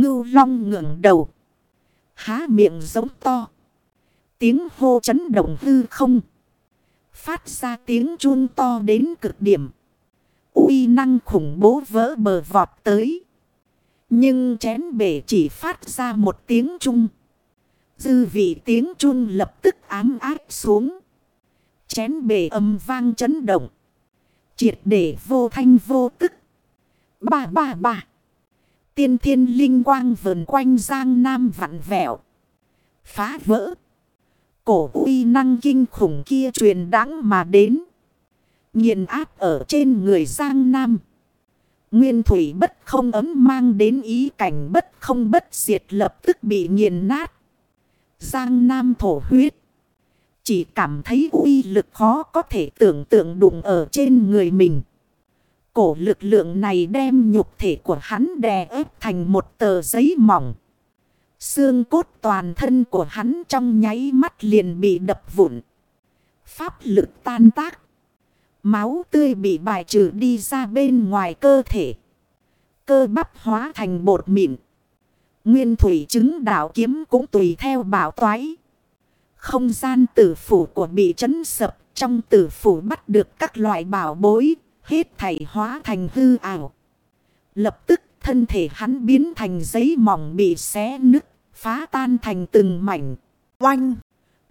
Ngưu long ngưỡng đầu. Há miệng giống to. Tiếng hô chấn động hư không. Phát ra tiếng chuông to đến cực điểm. uy năng khủng bố vỡ bờ vọt tới. Nhưng chén bể chỉ phát ra một tiếng chung. Dư vị tiếng chung lập tức ám áp xuống. Chén bể âm vang chấn động. Triệt để vô thanh vô tức. Ba ba ba. Tiên thiên linh quang vờn quanh giang nam vặn vẹo. Phá vỡ. Cổ uy năng kinh khủng kia truyền đáng mà đến. nghiền áp ở trên người giang nam. Nguyên thủy bất không ấm mang đến ý cảnh bất không bất diệt lập tức bị nghiền nát. Giang Nam thổ huyết. Chỉ cảm thấy uy lực khó có thể tưởng tượng đụng ở trên người mình. Cổ lực lượng này đem nhục thể của hắn đè ép thành một tờ giấy mỏng. Xương cốt toàn thân của hắn trong nháy mắt liền bị đập vụn. Pháp lực tan tác. Máu tươi bị bài trừ đi ra bên ngoài cơ thể. Cơ bắp hóa thành bột mịn. Nguyên thủy chứng đạo kiếm cũng tùy theo bảo toái. Không gian tử phủ của bị chấn sập trong tử phủ bắt được các loại bảo bối, hết thảy hóa thành hư ảo. Lập tức thân thể hắn biến thành giấy mỏng bị xé nứt, phá tan thành từng mảnh. Oanh!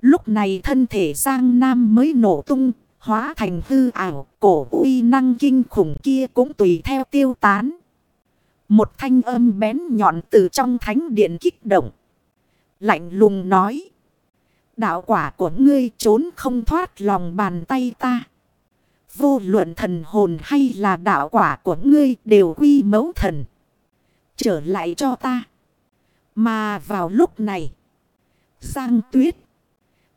Lúc này thân thể Giang Nam mới nổ tung, hóa thành hư ảo, cổ uy năng kinh khủng kia cũng tùy theo tiêu tán. Một thanh âm bén nhọn từ trong thánh điện kích động. Lạnh lùng nói. Đạo quả của ngươi trốn không thoát lòng bàn tay ta. Vô luận thần hồn hay là đạo quả của ngươi đều quy mẫu thần. Trở lại cho ta. Mà vào lúc này. Giang tuyết.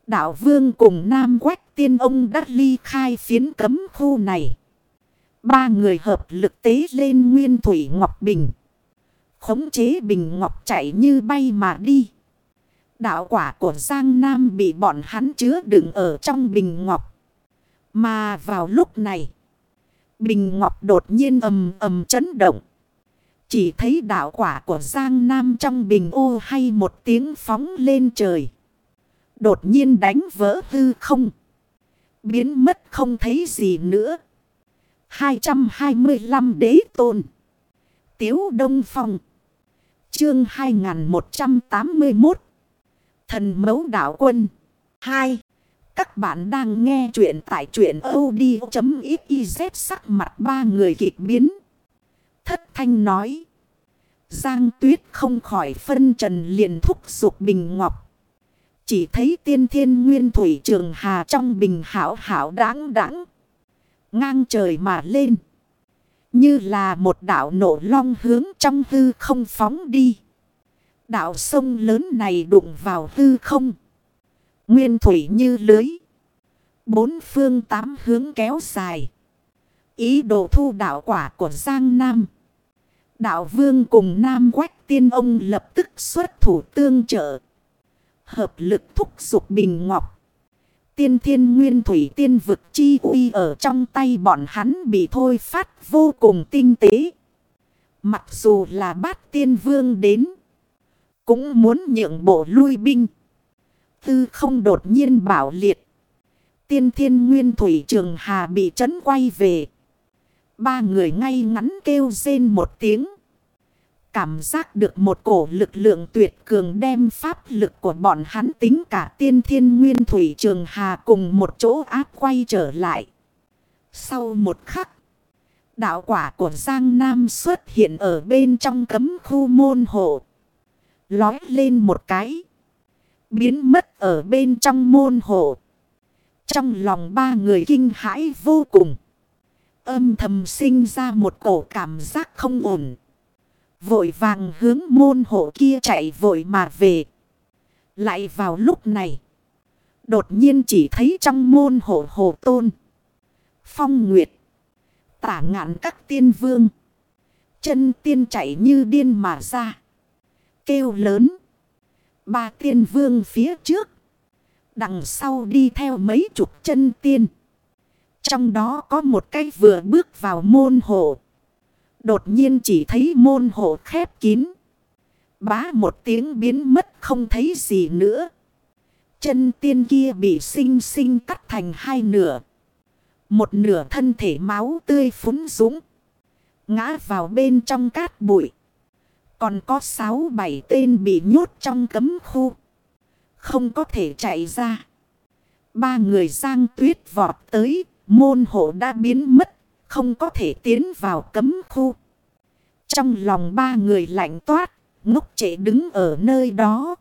Đạo vương cùng Nam Quách tiên ông đã ly khai phiến cấm khu này. Ba người hợp lực tế lên nguyên thủy ngọc bình. Khống chế bình ngọc chạy như bay mà đi. Đạo quả của Giang Nam bị bọn hắn chứa đựng ở trong bình ngọc. Mà vào lúc này, bình ngọc đột nhiên ầm ầm chấn động. Chỉ thấy đạo quả của Giang Nam trong bình ô hay một tiếng phóng lên trời. Đột nhiên đánh vỡ hư không. Biến mất không thấy gì nữa. 225 đế tôn. Tiếu Đông Phong. Chương 2181. Thần mấu đạo quân. 2. Các bạn đang nghe chuyện tại chuyện od.xyz sắc mặt ba người kịch biến. Thất thanh nói. Giang tuyết không khỏi phân trần liền thúc dục bình ngọc. Chỉ thấy tiên thiên nguyên thủy trường hà trong bình hảo hảo đáng đáng. Ngang trời mà lên. Như là một đảo nổ long hướng trong hư không phóng đi. Đảo sông lớn này đụng vào hư không. Nguyên thủy như lưới. Bốn phương tám hướng kéo dài. Ý đồ thu đạo quả của Giang Nam. Đạo vương cùng Nam Quách tiên ông lập tức xuất thủ tương trợ. Hợp lực thúc dục bình ngọc. Tiên thiên nguyên thủy tiên vực chi uy ở trong tay bọn hắn bị thôi phát vô cùng tinh tế. Mặc dù là bát tiên vương đến. Cũng muốn nhượng bộ lui binh. Tư không đột nhiên bảo liệt. Tiên thiên nguyên thủy trường hà bị chấn quay về. Ba người ngay ngắn kêu rên một tiếng. Cảm giác được một cổ lực lượng tuyệt cường đem pháp lực của bọn hắn tính cả tiên thiên nguyên thủy trường hà cùng một chỗ áp quay trở lại. Sau một khắc, đạo quả của Giang Nam xuất hiện ở bên trong cấm khu môn hộ. Lói lên một cái. Biến mất ở bên trong môn hộ. Trong lòng ba người kinh hãi vô cùng. Âm thầm sinh ra một cổ cảm giác không ổn. Vội vàng hướng môn hộ kia chạy vội mà về. Lại vào lúc này. Đột nhiên chỉ thấy trong môn hộ hồ tôn. Phong Nguyệt. Tả ngạn các tiên vương. Chân tiên chạy như điên mà ra. Kêu lớn. Ba tiên vương phía trước. Đằng sau đi theo mấy chục chân tiên. Trong đó có một cái vừa bước vào môn hộ. Đột nhiên chỉ thấy môn hộ khép kín. Bá một tiếng biến mất không thấy gì nữa. Chân tiên kia bị sinh sinh cắt thành hai nửa. Một nửa thân thể máu tươi phúng dũng. Ngã vào bên trong cát bụi. Còn có sáu bảy tên bị nhốt trong cấm khu. Không có thể chạy ra. Ba người giang tuyết vọt tới. Môn hộ đã biến mất. Không có thể tiến vào cấm khu. Trong lòng ba người lạnh toát. Ngốc trễ đứng ở nơi đó.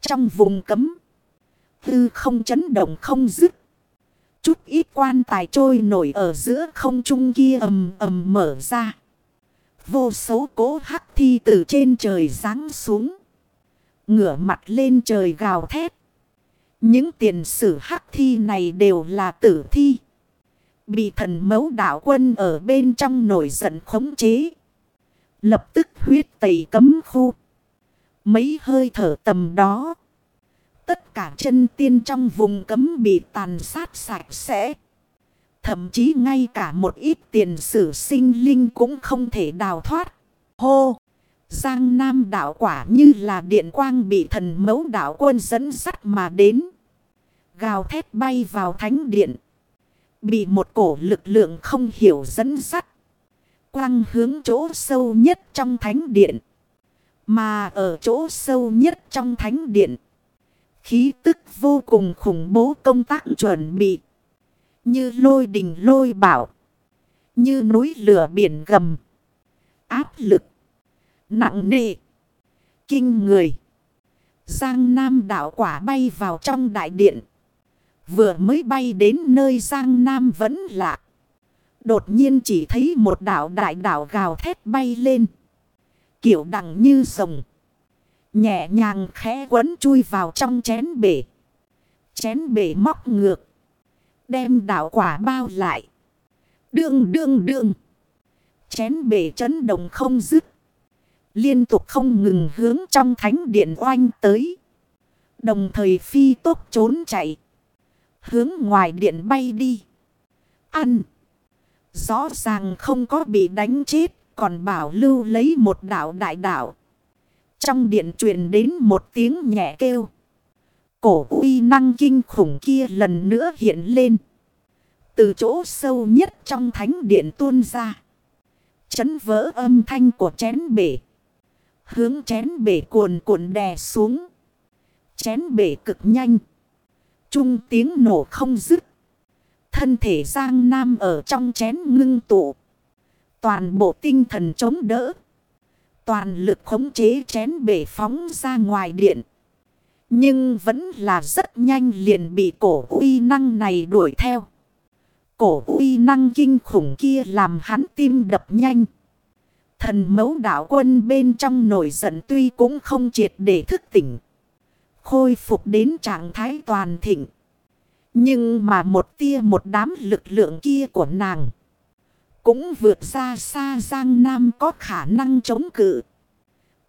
Trong vùng cấm. Tư không chấn động không dứt. Chút ít quan tài trôi nổi ở giữa không trung kia ầm ầm mở ra. Vô số cố hắc thi từ trên trời giáng xuống. Ngửa mặt lên trời gào thét. Những tiền sử hắc thi này đều là tử thi. Bị thần mấu đạo quân ở bên trong nổi giận khống chế. Lập tức huyết tẩy cấm khu. Mấy hơi thở tầm đó. Tất cả chân tiên trong vùng cấm bị tàn sát sạch sẽ. Thậm chí ngay cả một ít tiền sử sinh linh cũng không thể đào thoát. Hô! Giang Nam đạo quả như là điện quang bị thần mẫu đạo quân dẫn dắt mà đến. Gào thét bay vào thánh điện. Bị một cổ lực lượng không hiểu dẫn dắt. Quang hướng chỗ sâu nhất trong thánh điện. Mà ở chỗ sâu nhất trong thánh điện. Khí tức vô cùng khủng bố công tác chuẩn bị. Như lôi đình lôi bảo. Như núi lửa biển gầm. Áp lực. Nặng nề. Kinh người. Giang Nam đảo quả bay vào trong đại điện. Vừa mới bay đến nơi Giang Nam vẫn lạ. Đột nhiên chỉ thấy một đảo đại đảo gào thét bay lên. Kiểu đằng như rồng. Nhẹ nhàng khẽ quấn chui vào trong chén bể. Chén bể móc ngược. Đem đảo quả bao lại. Đương đương đương. Chén bể chấn động không dứt. Liên tục không ngừng hướng trong thánh điện oanh tới. Đồng thời phi tốc trốn chạy. Hướng ngoài điện bay đi. Ăn. Rõ ràng không có bị đánh chết. Còn bảo lưu lấy một đảo đại đảo. Trong điện truyền đến một tiếng nhẹ kêu. Cổ uy năng kinh khủng kia lần nữa hiện lên. Từ chỗ sâu nhất trong thánh điện tuôn ra. Chấn vỡ âm thanh của chén bể. Hướng chén bể cuồn cuộn đè xuống. Chén bể cực nhanh. Trung tiếng nổ không dứt. Thân thể Giang Nam ở trong chén ngưng tụ. Toàn bộ tinh thần chống đỡ. Toàn lực khống chế chén bể phóng ra ngoài điện. Nhưng vẫn là rất nhanh liền bị cổ uy năng này đuổi theo. Cổ uy năng kinh khủng kia làm hắn tim đập nhanh. Thần mẫu đạo quân bên trong nổi giận tuy cũng không triệt để thức tỉnh. Khôi phục đến trạng thái toàn thịnh. Nhưng mà một tia một đám lực lượng kia của nàng. Cũng vượt ra xa Giang Nam có khả năng chống cự.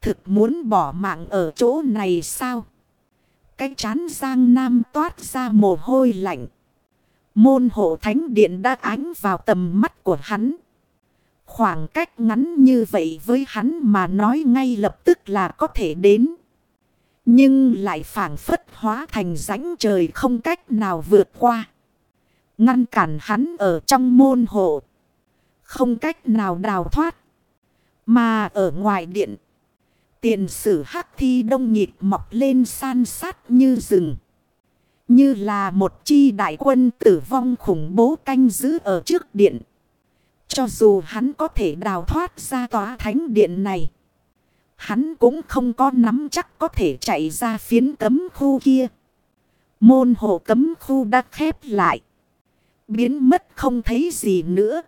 Thực muốn bỏ mạng ở chỗ này sao? Cái chán Giang Nam toát ra mồ hôi lạnh. Môn hộ thánh điện đã ánh vào tầm mắt của hắn. Khoảng cách ngắn như vậy với hắn mà nói ngay lập tức là có thể đến. Nhưng lại phản phất hóa thành rãnh trời không cách nào vượt qua. Ngăn cản hắn ở trong môn hộ. Không cách nào đào thoát. Mà ở ngoài điện. Tiền sử hắc thi đông nhịp mọc lên san sát như rừng. Như là một chi đại quân tử vong khủng bố canh giữ ở trước điện. Cho dù hắn có thể đào thoát ra tòa thánh điện này. Hắn cũng không có nắm chắc có thể chạy ra phiến cấm khu kia. Môn hộ cấm khu đã khép lại. Biến mất không thấy gì nữa.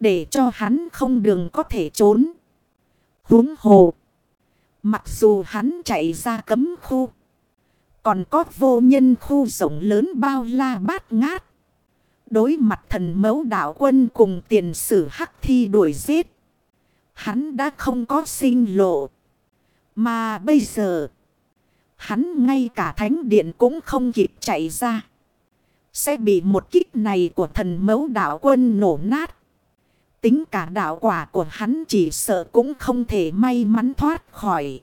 Để cho hắn không đường có thể trốn. Huống hồ. Mặc dù hắn chạy ra cấm khu. Còn có vô nhân khu rộng lớn bao la bát ngát. Đối mặt thần mẫu đạo quân cùng tiền sử hắc thi đuổi giết. Hắn đã không có sinh lộ. Mà bây giờ. Hắn ngay cả thánh điện cũng không kịp chạy ra. Sẽ bị một kích này của thần mẫu đạo quân nổ nát. Tính cả đạo quả của hắn chỉ sợ cũng không thể may mắn thoát khỏi.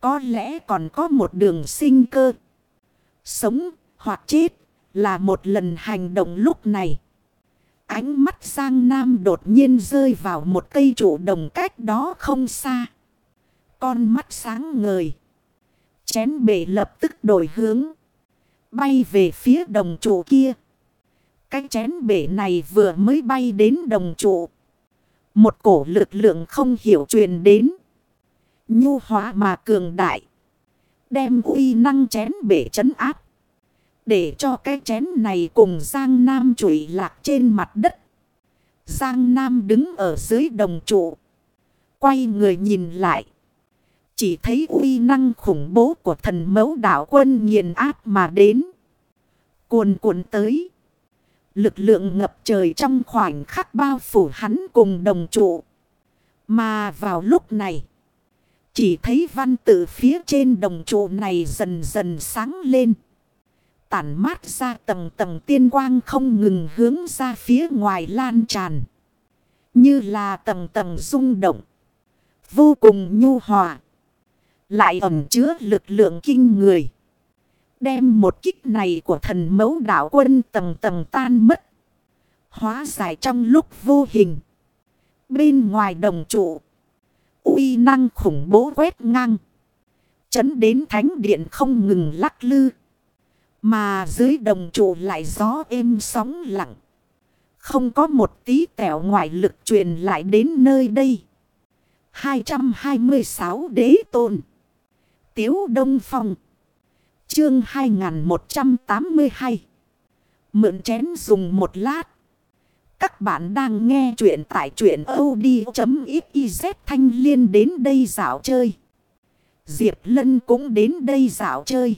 Có lẽ còn có một đường sinh cơ. Sống hoặc chết là một lần hành động lúc này. Ánh mắt Giang Nam đột nhiên rơi vào một cây trụ đồng cách đó không xa. Con mắt sáng ngời. Chén bể lập tức đổi hướng. Bay về phía đồng trụ kia. Cái chén bể này vừa mới bay đến đồng trụ. Một cổ lực lượng không hiểu truyền đến. Nhu hóa mà cường đại. Đem uy năng chén bể chấn áp. Để cho cái chén này cùng Giang Nam trụi lạc trên mặt đất. Giang Nam đứng ở dưới đồng trụ. Quay người nhìn lại. Chỉ thấy uy năng khủng bố của thần mẫu đảo quân nghiền áp mà đến. Cuồn cuộn tới. Lực lượng ngập trời trong khoảnh khắc bao phủ hắn cùng đồng trụ. Mà vào lúc này. Chỉ thấy văn tự phía trên đồng trụ này dần dần sáng lên. Tản mát ra tầng tầng tiên quang không ngừng hướng ra phía ngoài lan tràn. Như là tầng tầng rung động. Vô cùng nhu hòa. Lại ẩm chứa lực lượng kinh người. Đem một kích này của thần mẫu đảo quân tầng tầng tan mất. Hóa giải trong lúc vô hình. Bên ngoài đồng trụ. uy năng khủng bố quét ngang. Chấn đến thánh điện không ngừng lắc lư. Mà dưới đồng trụ lại gió êm sóng lặng. Không có một tí tẻo ngoại lực truyền lại đến nơi đây. 226 đế tôn. Tiếu Đông Phong. Chương 2182. Mượn chén dùng một lát. Các bạn đang nghe chuyện tại chuyện od.xyz thanh liên đến đây dạo chơi. Diệp Lân cũng đến đây dạo chơi.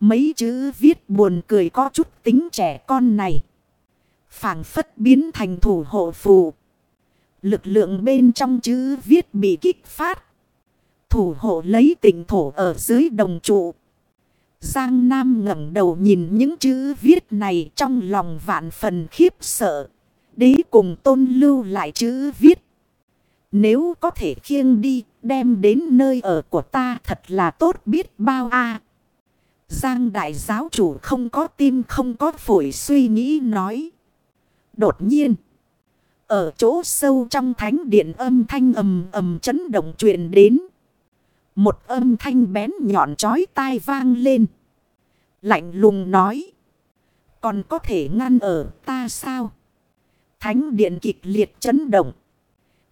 Mấy chữ viết buồn cười có chút tính trẻ con này. phảng phất biến thành thủ hộ phù. Lực lượng bên trong chữ viết bị kích phát. Thủ hộ lấy tỉnh thổ ở dưới đồng trụ. Giang Nam ngẩng đầu nhìn những chữ viết này trong lòng vạn phần khiếp sợ. Đế cùng tôn lưu lại chữ viết. Nếu có thể khiêng đi, đem đến nơi ở của ta thật là tốt biết bao a. Giang đại giáo chủ không có tim không có phổi suy nghĩ nói. Đột nhiên. Ở chỗ sâu trong thánh điện âm thanh ầm ầm chấn động truyền đến. Một âm thanh bén nhọn chói tai vang lên. Lạnh lùng nói. Còn có thể ngăn ở ta sao? Thánh điện kịch liệt chấn động.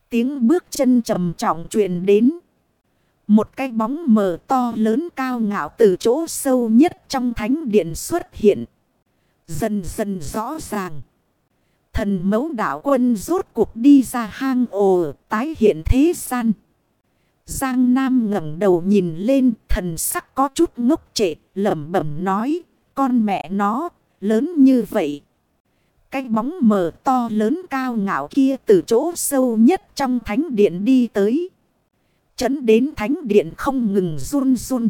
Tiếng bước chân trầm trọng truyền đến. Một cái bóng mờ to lớn cao ngạo từ chỗ sâu nhất trong thánh điện xuất hiện. Dần dần rõ ràng. Thần mẫu đạo quân rốt cuộc đi ra hang ồ, tái hiện thế gian. Giang Nam ngẩng đầu nhìn lên, thần sắc có chút ngốc trệ, lẩm bẩm nói. Con mẹ nó, lớn như vậy. Cái bóng mờ to lớn cao ngạo kia từ chỗ sâu nhất trong thánh điện đi tới. Chấn đến thánh điện không ngừng run run.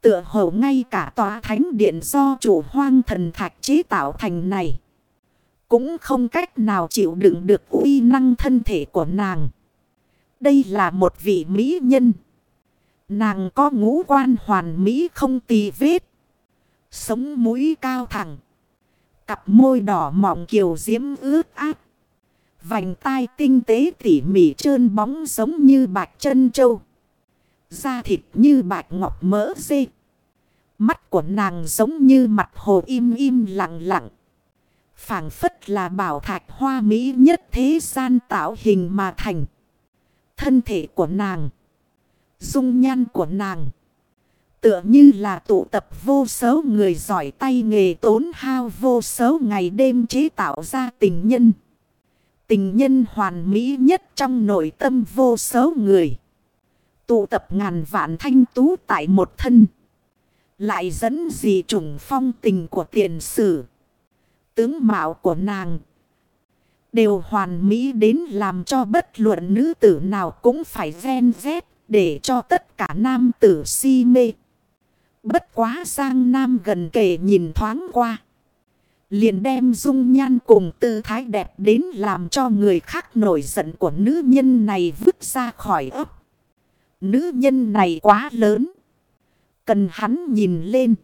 Tựa hồ ngay cả tòa thánh điện do chủ hoang thần thạch chế tạo thành này. Cũng không cách nào chịu đựng được uy năng thân thể của nàng. Đây là một vị mỹ nhân. Nàng có ngũ quan hoàn mỹ không tì vết. Sống mũi cao thẳng. Cặp môi đỏ mọng kiều diễm ướt áp. Vành tai tinh tế tỉ mỉ trơn bóng giống như bạch chân trâu. Da thịt như bạch ngọc mỡ dê. Mắt của nàng giống như mặt hồ im im lặng lặng. phảng phất là bảo thạch hoa mỹ nhất thế gian tạo hình mà thành. Thân thể của nàng. Dung nhan của nàng. Tựa như là tụ tập vô số người giỏi tay nghề tốn hao vô số ngày đêm chế tạo ra tình nhân. Tình nhân hoàn mỹ nhất trong nội tâm vô số người. Tụ tập ngàn vạn thanh tú tại một thân. Lại dẫn gì trùng phong tình của tiền sử. Tướng mạo của nàng. Đều hoàn mỹ đến làm cho bất luận nữ tử nào cũng phải ghen ghét Để cho tất cả nam tử si mê. Bất quá sang nam gần kề nhìn thoáng qua. Liền đem dung nhan cùng tư thái đẹp đến làm cho người khác nổi giận của nữ nhân này vứt ra khỏi ấp. Nữ nhân này quá lớn. Cần hắn nhìn lên.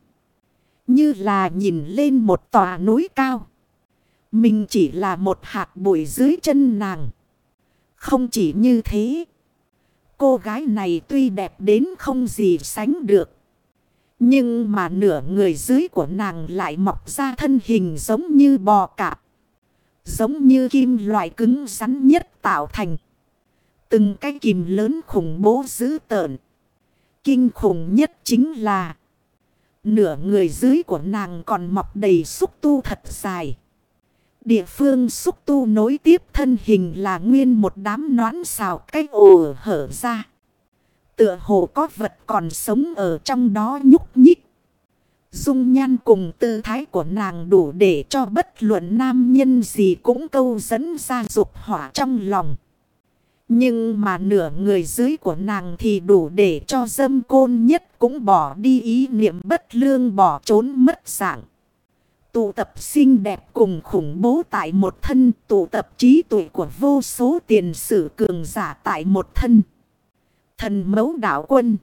Như là nhìn lên một tòa núi cao. Mình chỉ là một hạt bụi dưới chân nàng. Không chỉ như thế. Cô gái này tuy đẹp đến không gì sánh được. Nhưng mà nửa người dưới của nàng lại mọc ra thân hình giống như bò cạp. Giống như kim loại cứng rắn nhất tạo thành. Từng cái kìm lớn khủng bố dữ tợn. Kinh khủng nhất chính là Nửa người dưới của nàng còn mọc đầy xúc tu thật dài. Địa phương xúc tu nối tiếp thân hình là nguyên một đám nón xào cách ồ hở ra. Tựa hồ có vật còn sống ở trong đó nhúc nhích. Dung nhan cùng tư thái của nàng đủ để cho bất luận nam nhân gì cũng câu dẫn ra dục hỏa trong lòng. Nhưng mà nửa người dưới của nàng thì đủ để cho dâm côn nhất cũng bỏ đi ý niệm bất lương bỏ trốn mất dạng. Tụ tập xinh đẹp cùng khủng bố tại một thân, tụ tập trí tuệ của vô số tiền sử cường giả tại một thân. Thần mẫu đảo quân.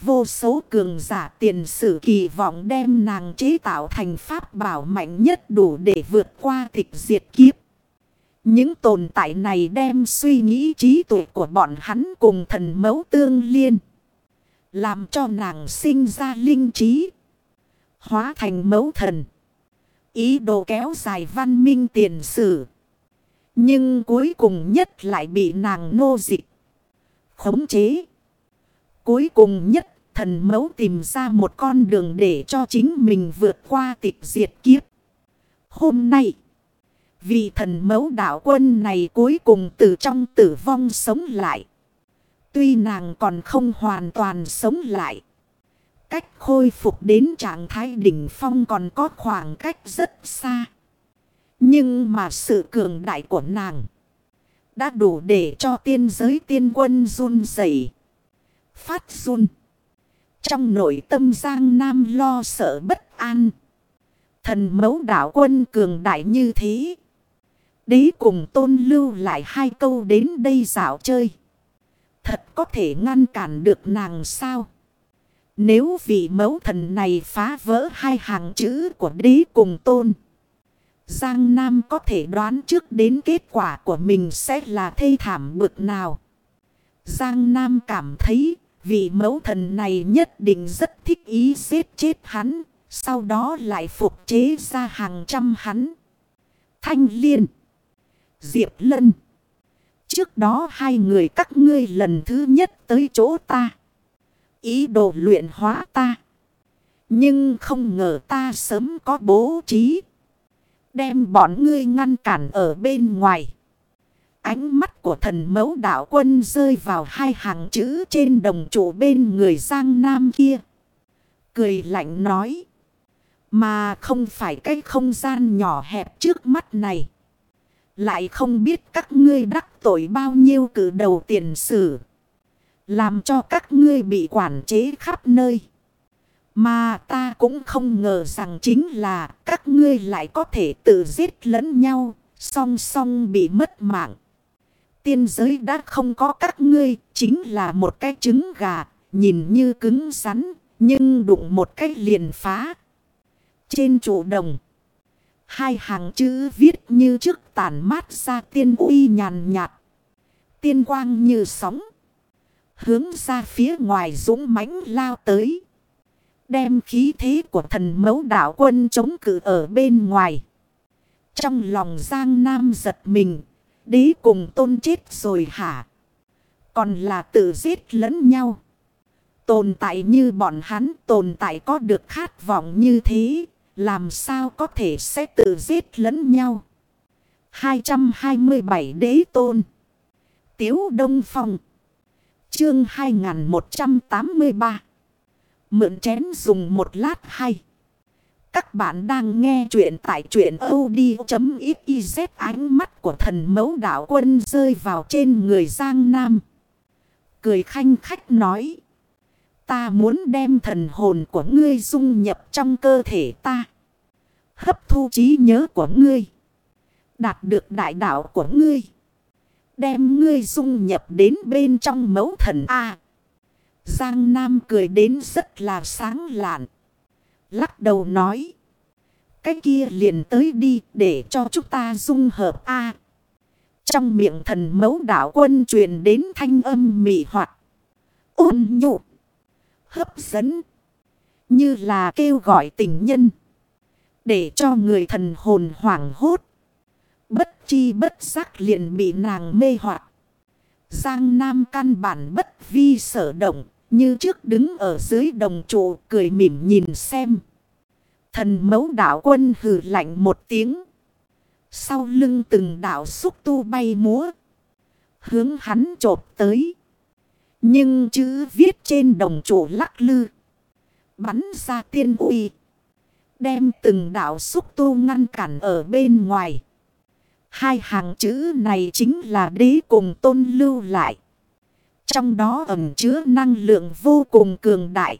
Vô số cường giả tiền sử kỳ vọng đem nàng chế tạo thành pháp bảo mạnh nhất đủ để vượt qua tịch diệt kiếp. Những tồn tại này đem suy nghĩ trí tuệ của bọn hắn cùng thần mẫu tương liên. Làm cho nàng sinh ra linh trí. Hóa thành mẫu thần. Ý đồ kéo dài văn minh tiền sử. Nhưng cuối cùng nhất lại bị nàng nô dịch. Khống chế. Cuối cùng nhất, thần mẫu tìm ra một con đường để cho chính mình vượt qua tịch diệt kiếp. Hôm nay. Vì thần mẫu đạo quân này cuối cùng từ trong tử vong sống lại. Tuy nàng còn không hoàn toàn sống lại. Cách khôi phục đến trạng thái đỉnh phong còn có khoảng cách rất xa. Nhưng mà sự cường đại của nàng đã đủ để cho tiên giới tiên quân run rẩy, Phát run. Trong nội tâm Giang Nam lo sợ bất an. Thần mẫu đạo quân cường đại như thế. Đế cùng tôn lưu lại hai câu đến đây dạo chơi. Thật có thể ngăn cản được nàng sao? Nếu vị mẫu thần này phá vỡ hai hàng chữ của đế cùng tôn. Giang Nam có thể đoán trước đến kết quả của mình sẽ là thê thảm bực nào. Giang Nam cảm thấy vị mẫu thần này nhất định rất thích ý giết chết hắn. Sau đó lại phục chế ra hàng trăm hắn. Thanh liên. Diệp Lân. Trước đó hai người các ngươi lần thứ nhất tới chỗ ta. Ý đồ luyện hóa ta. Nhưng không ngờ ta sớm có bố trí. Đem bọn ngươi ngăn cản ở bên ngoài. Ánh mắt của thần mẫu đạo quân rơi vào hai hàng chữ trên đồng trụ bên người Giang Nam kia. Cười lạnh nói. Mà không phải cái không gian nhỏ hẹp trước mắt này. Lại không biết các ngươi đắc tội bao nhiêu cử đầu tiền sử. Làm cho các ngươi bị quản chế khắp nơi. Mà ta cũng không ngờ rằng chính là các ngươi lại có thể tự giết lẫn nhau, song song bị mất mạng. Tiên giới đã không có các ngươi, chính là một cái trứng gà, nhìn như cứng rắn, nhưng đụng một cái liền phá. Trên trụ đồng. Hai hàng chữ viết như trước tản mát ra tiên uy nhàn nhạt. Tiên quang như sóng. Hướng ra phía ngoài dũng mãnh lao tới. Đem khí thế của thần mẫu đạo quân chống cự ở bên ngoài. Trong lòng Giang Nam giật mình. Đế cùng tôn chết rồi hả? Còn là tự giết lẫn nhau. Tồn tại như bọn hắn, tồn tại có được khát vọng như thế. Làm sao có thể sẽ tự giết lẫn nhau? 227 đế tôn. Tiếu Đông Phong. Chương 2183. Mượn chén dùng một lát hay. Các bạn đang nghe chuyện tại chuyện od.xyz ánh mắt của thần mẫu đạo quân rơi vào trên người Giang Nam. Cười khanh khách nói. Ta muốn đem thần hồn của ngươi dung nhập trong cơ thể ta. Hấp thu trí nhớ của ngươi. Đạt được đại đạo của ngươi. Đem ngươi dung nhập đến bên trong mẫu thần A. Giang Nam cười đến rất là sáng lạn. Lắc đầu nói. Cái kia liền tới đi để cho chúng ta dung hợp A. Trong miệng thần mẫu đạo quân truyền đến thanh âm mị hoạt. Ôn nhụt Hấp dẫn. Như là kêu gọi tình nhân. Để cho người thần hồn hoảng hốt. Bất chi bất giác liền bị nàng mê hoặc Giang Nam căn bản bất vi sở động. Như trước đứng ở dưới đồng trụ cười mỉm nhìn xem. Thần mẫu đạo quân hừ lạnh một tiếng. Sau lưng từng đạo xúc tu bay múa. Hướng hắn chộp tới. Nhưng chữ viết trên đồng trụ lắc lư. Bắn ra tiên uy. Đem từng đạo xúc tu ngăn cản ở bên ngoài. Hai hàng chữ này chính là đế cùng tôn lưu lại. Trong đó ẩn chứa năng lượng vô cùng cường đại.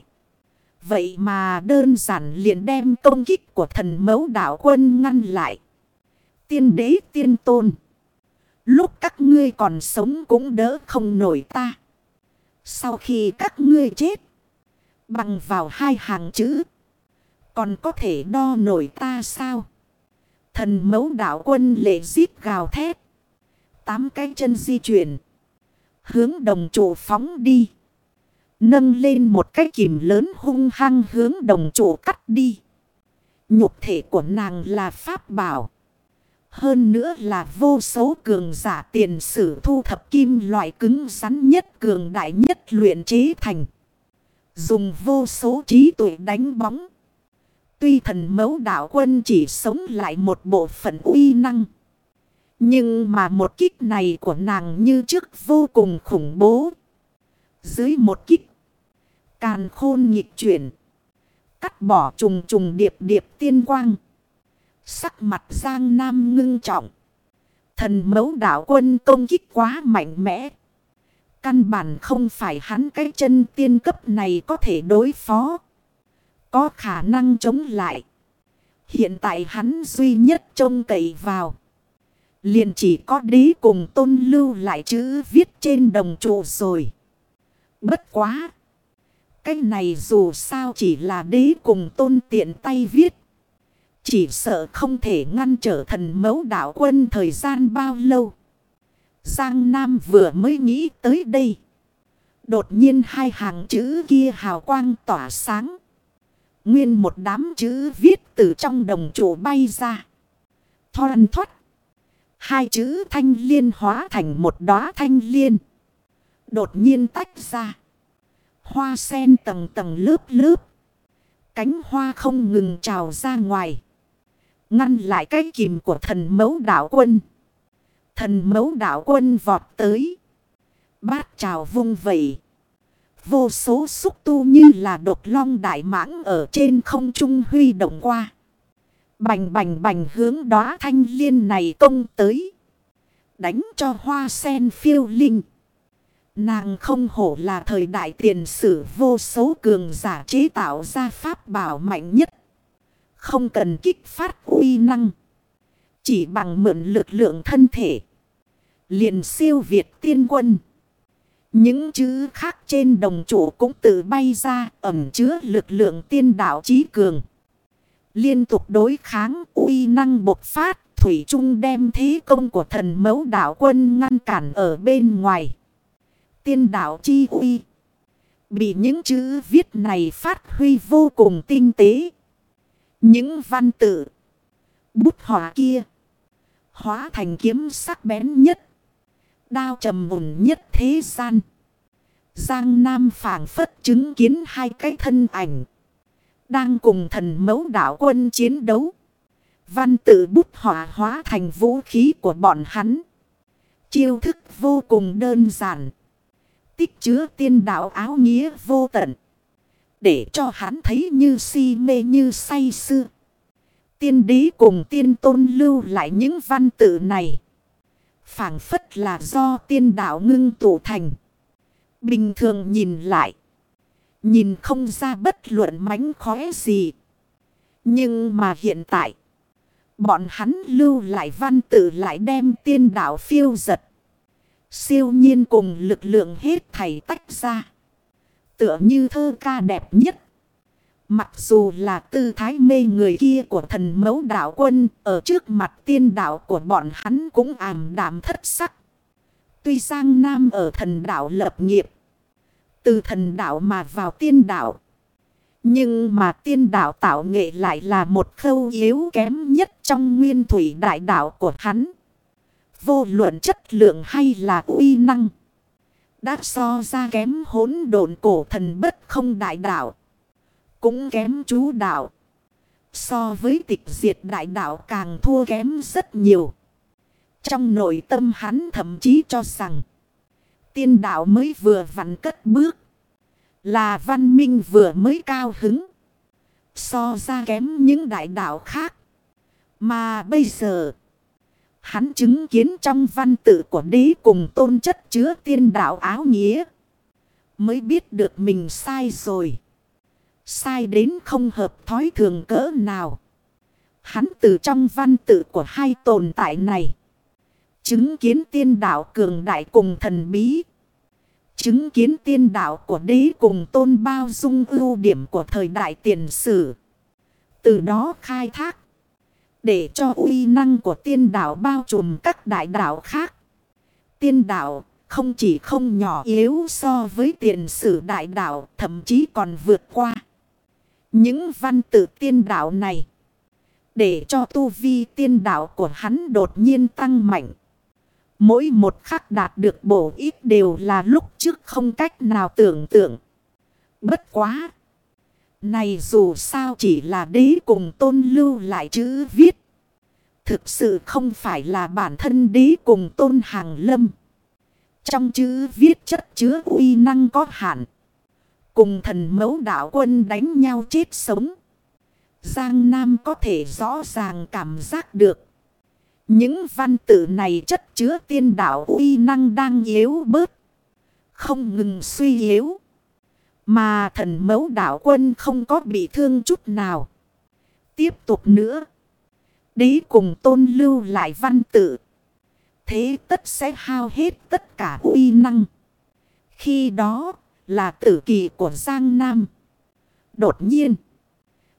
Vậy mà đơn giản liền đem công kích của thần mẫu đạo quân ngăn lại. Tiên đế, tiên tôn. Lúc các ngươi còn sống cũng đỡ không nổi ta. Sau khi các ngươi chết. Bằng vào hai hàng chữ. Còn có thể đo nổi ta sao? Thần mẫu đạo quân lệ giết gào thét. Tám cái chân di chuyển. Hướng đồng trụ phóng đi. Nâng lên một cái kìm lớn hung hăng hướng đồng trụ cắt đi. Nhục thể của nàng là pháp bảo. Hơn nữa là vô số cường giả tiền sử thu thập kim loại cứng rắn nhất cường đại nhất luyện chế thành. Dùng vô số trí tuệ đánh bóng. Tuy thần mẫu đạo quân chỉ sống lại một bộ phận uy năng. Nhưng mà một kích này của nàng như trước vô cùng khủng bố. Dưới một kích. Càn khôn nghịch chuyển. Cắt bỏ trùng trùng điệp điệp tiên quang. Sắc mặt Giang Nam ngưng trọng. Thần mẫu đạo quân công kích quá mạnh mẽ. Căn bản không phải hắn cái chân tiên cấp này có thể đối phó. Có khả năng chống lại. Hiện tại hắn duy nhất trông cậy vào. Liền chỉ có đế cùng tôn lưu lại chữ viết trên đồng trụ rồi. Bất quá. Cái này dù sao chỉ là đế cùng tôn tiện tay viết. Chỉ sợ không thể ngăn trở thần mẫu đạo quân thời gian bao lâu. Giang Nam vừa mới nghĩ tới đây. Đột nhiên hai hàng chữ kia hào quang tỏa sáng. Nguyên một đám chữ viết từ trong đồng trụ bay ra. Thoan thoát. Hai chữ thanh liên hóa thành một đóa thanh liên. Đột nhiên tách ra. Hoa sen tầng tầng lớp lớp. Cánh hoa không ngừng trào ra ngoài. Ngăn lại cái kìm của thần mẫu đạo quân. Thần mẫu đạo quân vọt tới. Bát trào vung vẩy. Vô số xúc tu như là đột long đại mãng ở trên không trung huy động qua. Bành bành bành hướng đó thanh liên này công tới. Đánh cho hoa sen phiêu linh. Nàng không hổ là thời đại tiền sử vô số cường giả chế tạo ra pháp bảo mạnh nhất. Không cần kích phát uy năng. Chỉ bằng mượn lực lượng thân thể. liền siêu việt tiên quân. Những chữ khác trên đồng chủ cũng tự bay ra, ẩm chứa lực lượng tiên đạo trí cường. Liên tục đối kháng, uy năng bộc phát. Thủy Trung đem thế công của thần mẫu đạo quân ngăn cản ở bên ngoài. Tiên đạo chi uy. Bị những chữ viết này phát huy vô cùng tinh tế. Những văn tự. Bút họa kia. Hóa thành kiếm sắc bén nhất. Đao trầm mùn nhất thế gian. Giang Nam phảng phất chứng kiến hai cái thân ảnh. Đang cùng thần mẫu đạo quân chiến đấu. Văn tự bút hỏa hóa thành vũ khí của bọn hắn. Chiêu thức vô cùng đơn giản. Tích chứa tiên đạo áo nghĩa vô tận. Để cho hắn thấy như si mê như say xưa. Tiên đế cùng tiên tôn lưu lại những văn tự này phản phất là do tiên đạo ngưng tụ thành. Bình thường nhìn lại. Nhìn không ra bất luận mánh khóe gì. Nhưng mà hiện tại. Bọn hắn lưu lại văn tự lại đem tiên đạo phiêu giật. Siêu nhiên cùng lực lượng hết thảy tách ra. Tựa như thơ ca đẹp nhất. Mặc dù là tư thái mê người kia của thần mẫu đạo quân, ở trước mặt tiên đạo của bọn hắn cũng ảm đạm thất sắc. Tuy Giang Nam ở thần đạo lập nghiệp. Từ thần đạo mà vào tiên đạo. Nhưng mà tiên đạo tạo nghệ lại là một khâu yếu kém nhất trong nguyên thủy đại đạo của hắn. Vô luận chất lượng hay là uy năng. Đã so ra kém hỗn độn cổ thần bất không đại đạo. Cũng kém chú đạo. So với tịch diệt đại đạo càng thua kém rất nhiều. Trong nội tâm hắn thậm chí cho rằng. Tiên đạo mới vừa vặn cất bước. Là văn minh vừa mới cao hứng. So ra kém những đại đạo khác. Mà bây giờ. Hắn chứng kiến trong văn tự của đế cùng tôn chất chứa tiên đạo áo nghĩa. Mới biết được mình sai rồi. Sai đến không hợp thói thường cỡ nào. Hắn từ trong văn tự của hai tồn tại này. Chứng kiến tiên đạo cường đại cùng thần bí. Chứng kiến tiên đạo của đế cùng tôn bao dung ưu điểm của thời đại tiền sử. Từ đó khai thác. Để cho uy năng của tiên đạo bao trùm các đại đạo khác. Tiên đạo không chỉ không nhỏ yếu so với tiền sử đại đạo, thậm chí còn vượt qua. Những văn tự tiên đạo này. Để cho tu vi tiên đạo của hắn đột nhiên tăng mạnh. Mỗi một khắc đạt được bổ ít đều là lúc trước không cách nào tưởng tượng. Bất quá. Này dù sao chỉ là đế cùng tôn lưu lại chữ viết. Thực sự không phải là bản thân đế cùng tôn hàng lâm. Trong chữ viết chất chứa uy năng có hạn. Cùng thần mẫu đạo quân đánh nhau chết sống. Giang Nam có thể rõ ràng cảm giác được. Những văn tự này chất chứa tiên đạo uy năng đang yếu bớt. Không ngừng suy yếu. Mà thần mẫu đạo quân không có bị thương chút nào. Tiếp tục nữa. Đế cùng tôn lưu lại văn tự. Thế tất sẽ hao hết tất cả uy năng. Khi đó là tử kỳ của Giang Nam. Đột nhiên.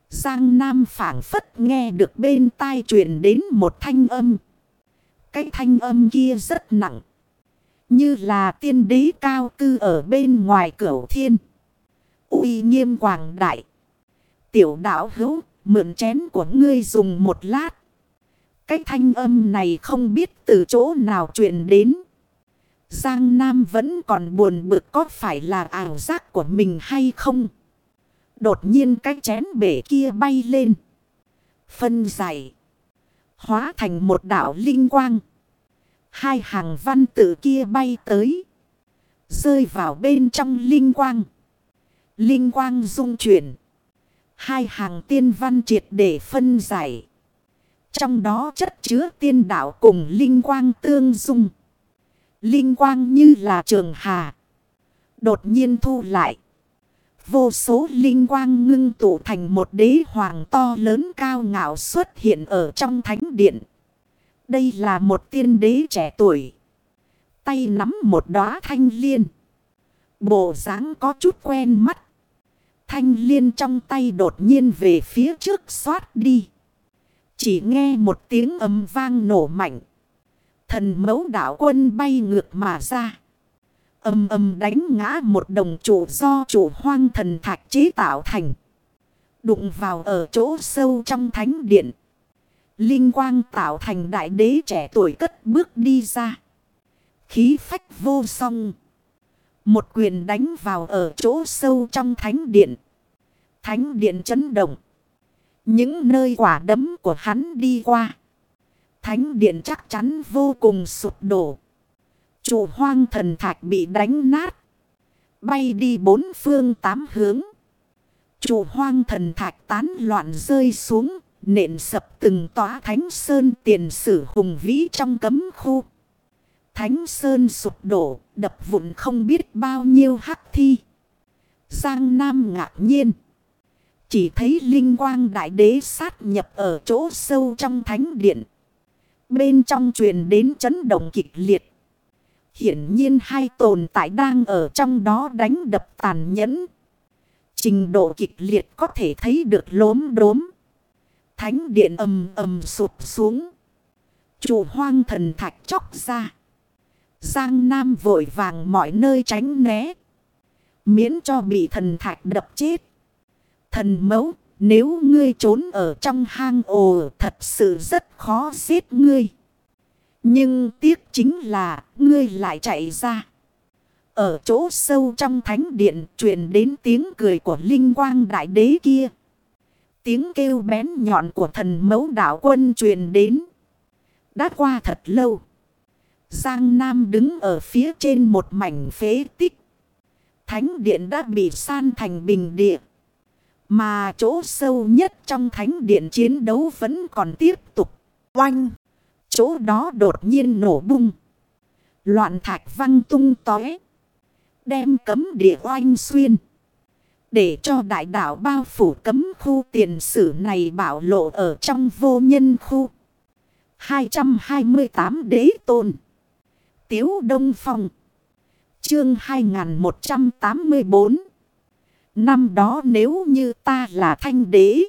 Giang Nam phản phất nghe được bên tai truyền đến một thanh âm. Cái thanh âm kia rất nặng. Như là tiên đế cao cư ở bên ngoài cửa thiên. uy nghiêm quảng đại. Tiểu đạo hữu, mượn chén của ngươi dùng một lát. Cái thanh âm này không biết từ chỗ nào truyền đến. Giang Nam vẫn còn buồn bực có phải là ảo giác của mình hay không. Đột nhiên cái chén bể kia bay lên. Phân giải. Hóa thành một đảo linh quang. Hai hàng văn tự kia bay tới. Rơi vào bên trong linh quang. Linh quang dung chuyển. Hai hàng tiên văn triệt để phân giải. Trong đó chất chứa tiên đạo cùng linh quang tương dung. Linh quang như là trường hà. Đột nhiên thu lại. Vô số linh quang ngưng tụ thành một đế hoàng to lớn cao ngạo xuất hiện ở trong thánh điện. Đây là một tiên đế trẻ tuổi. Tay nắm một đóa thanh liên. Bộ dáng có chút quen mắt. Thanh liên trong tay đột nhiên về phía trước xoát đi. Chỉ nghe một tiếng ấm vang nổ mạnh. Thần mẫu đảo quân bay ngược mà ra. Âm âm đánh ngã một đồng chủ do chủ hoang thần thạch chế tạo thành. Đụng vào ở chỗ sâu trong thánh điện. Linh quang tạo thành đại đế trẻ tuổi cất bước đi ra. Khí phách vô song. Một quyền đánh vào ở chỗ sâu trong thánh điện. Thánh điện chấn động. Những nơi quả đấm của hắn đi qua. Thánh điện chắc chắn vô cùng sụp đổ. Chủ hoang thần thạch bị đánh nát. Bay đi bốn phương tám hướng. Chủ hoang thần thạch tán loạn rơi xuống. Nện sập từng tòa thánh sơn tiền sử hùng vĩ trong cấm khu. Thánh sơn sụp đổ, đập vụn không biết bao nhiêu hắc thi. Giang Nam ngạc nhiên. Chỉ thấy linh quang đại đế sát nhập ở chỗ sâu trong thánh điện. Bên trong truyền đến chấn động kịch liệt. Hiển nhiên hai tồn tại đang ở trong đó đánh đập tàn nhẫn. Trình độ kịch liệt có thể thấy được lốm đốm. Thánh điện ầm ầm sụp xuống. Chủ hoang thần thạch chóc ra. Giang Nam vội vàng mọi nơi tránh né. Miễn cho bị thần thạch đập chết. Thần mẫu, nếu ngươi trốn ở trong hang ồ, thật sự rất khó giết ngươi. Nhưng tiếc chính là, ngươi lại chạy ra. Ở chỗ sâu trong thánh điện truyền đến tiếng cười của linh quang đại đế kia. Tiếng kêu bén nhọn của thần mẫu đạo quân truyền đến. Đã qua thật lâu. Giang Nam đứng ở phía trên một mảnh phế tích. Thánh điện đã bị san thành bình địa. Mà chỗ sâu nhất trong thánh điện chiến đấu vẫn còn tiếp tục. Oanh! Chỗ đó đột nhiên nổ bung. Loạn thạch văng tung tói, Đem cấm địa oanh xuyên. Để cho đại đạo bao phủ cấm khu tiền sử này bảo lộ ở trong vô nhân khu. 228 đế tôn. Tiếu Đông Phong. Chương 2184. Năm đó nếu như ta là thanh đế.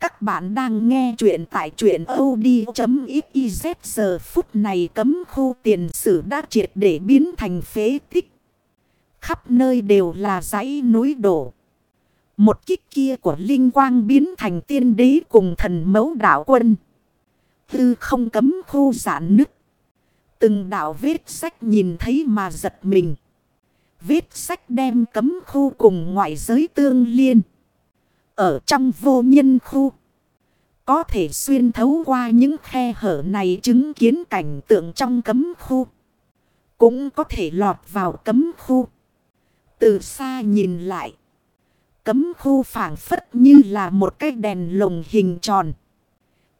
Các bạn đang nghe chuyện tại chuyện od.xyz giờ phút này cấm khu tiền sử đã triệt để biến thành phế tích. Khắp nơi đều là dãy núi đổ. Một kích kia của Linh Quang biến thành tiên đế cùng thần mẫu đạo quân. Tư không cấm khu giãn nứt. Từng đạo vết sách nhìn thấy mà giật mình viết sách đem cấm khu cùng ngoại giới tương liên. Ở trong vô nhân khu. Có thể xuyên thấu qua những khe hở này chứng kiến cảnh tượng trong cấm khu. Cũng có thể lọt vào cấm khu. Từ xa nhìn lại. Cấm khu phản phất như là một cái đèn lồng hình tròn.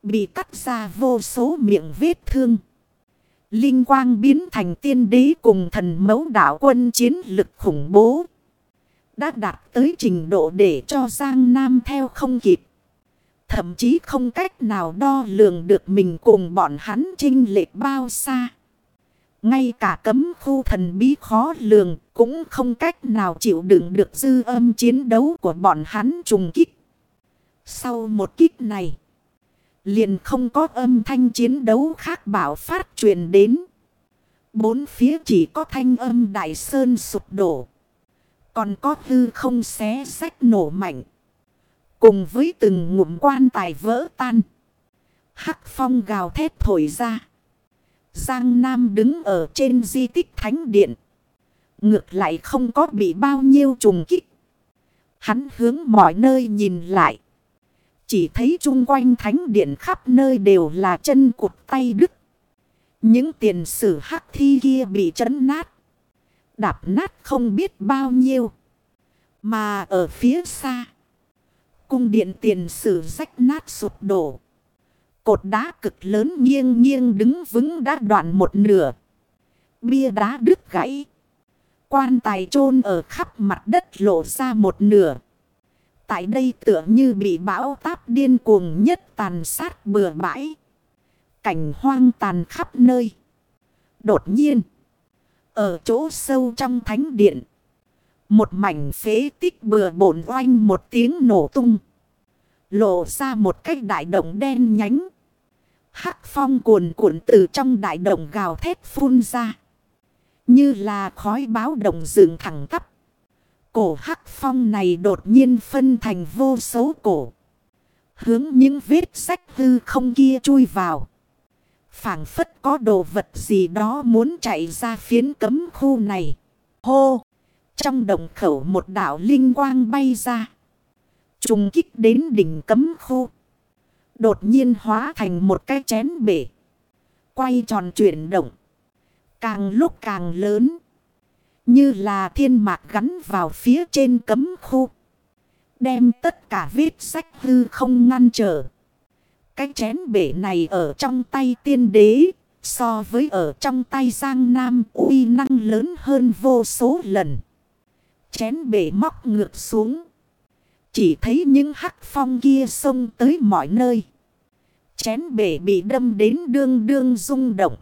Bị cắt ra vô số miệng vết thương. Linh quang biến thành tiên đế cùng thần mẫu đạo quân chiến lực khủng bố. Đã đạt tới trình độ để cho Giang Nam theo không kịp. Thậm chí không cách nào đo lường được mình cùng bọn hắn trinh lệch bao xa. Ngay cả cấm khu thần bí khó lường cũng không cách nào chịu đựng được dư âm chiến đấu của bọn hắn trùng kích. Sau một kích này, liền không có âm thanh chiến đấu khác bảo phát truyền đến. Bốn phía chỉ có thanh âm đại sơn sụp đổ. Còn có hư không xé sách nổ mạnh. Cùng với từng ngụm quan tài vỡ tan. Hắc phong gào thét thổi ra. Giang Nam đứng ở trên di tích thánh điện. Ngược lại không có bị bao nhiêu trùng kích. Hắn hướng mọi nơi nhìn lại. Chỉ thấy chung quanh thánh điện khắp nơi đều là chân cụt tay đứt. Những tiền sử hắc thi kia bị chấn nát. Đạp nát không biết bao nhiêu. Mà ở phía xa. Cung điện tiền sử rách nát sụp đổ. Cột đá cực lớn nghiêng nghiêng đứng vững đã đoạn một nửa. Bia đá đứt gãy. Quan tài chôn ở khắp mặt đất lộ ra một nửa. Tại đây tựa như bị bão táp điên cuồng nhất tàn sát bừa bãi. Cảnh hoang tàn khắp nơi. Đột nhiên. Ở chỗ sâu trong thánh điện. Một mảnh phế tích bừa bổn oanh một tiếng nổ tung. Lộ ra một cách đại động đen nhánh. Hắc phong cuồn cuộn từ trong đại động gào thét phun ra. Như là khói báo động dựng thẳng tắp. Cổ hắc phong này đột nhiên phân thành vô số cổ. Hướng những vết sách hư không kia chui vào. phảng phất có đồ vật gì đó muốn chạy ra phiến cấm khu này. Hô! Trong đồng khẩu một đảo linh quang bay ra. Trùng kích đến đỉnh cấm khu. Đột nhiên hóa thành một cái chén bể. Quay tròn chuyển động. Càng lúc càng lớn. Như là thiên mạc gắn vào phía trên cấm khu. Đem tất cả viết sách hư không ngăn trở. Cái chén bể này ở trong tay tiên đế. So với ở trong tay Giang Nam uy năng lớn hơn vô số lần. Chén bể móc ngược xuống. Chỉ thấy những hắc phong kia xông tới mọi nơi. Chén bể bị đâm đến đương đương rung động.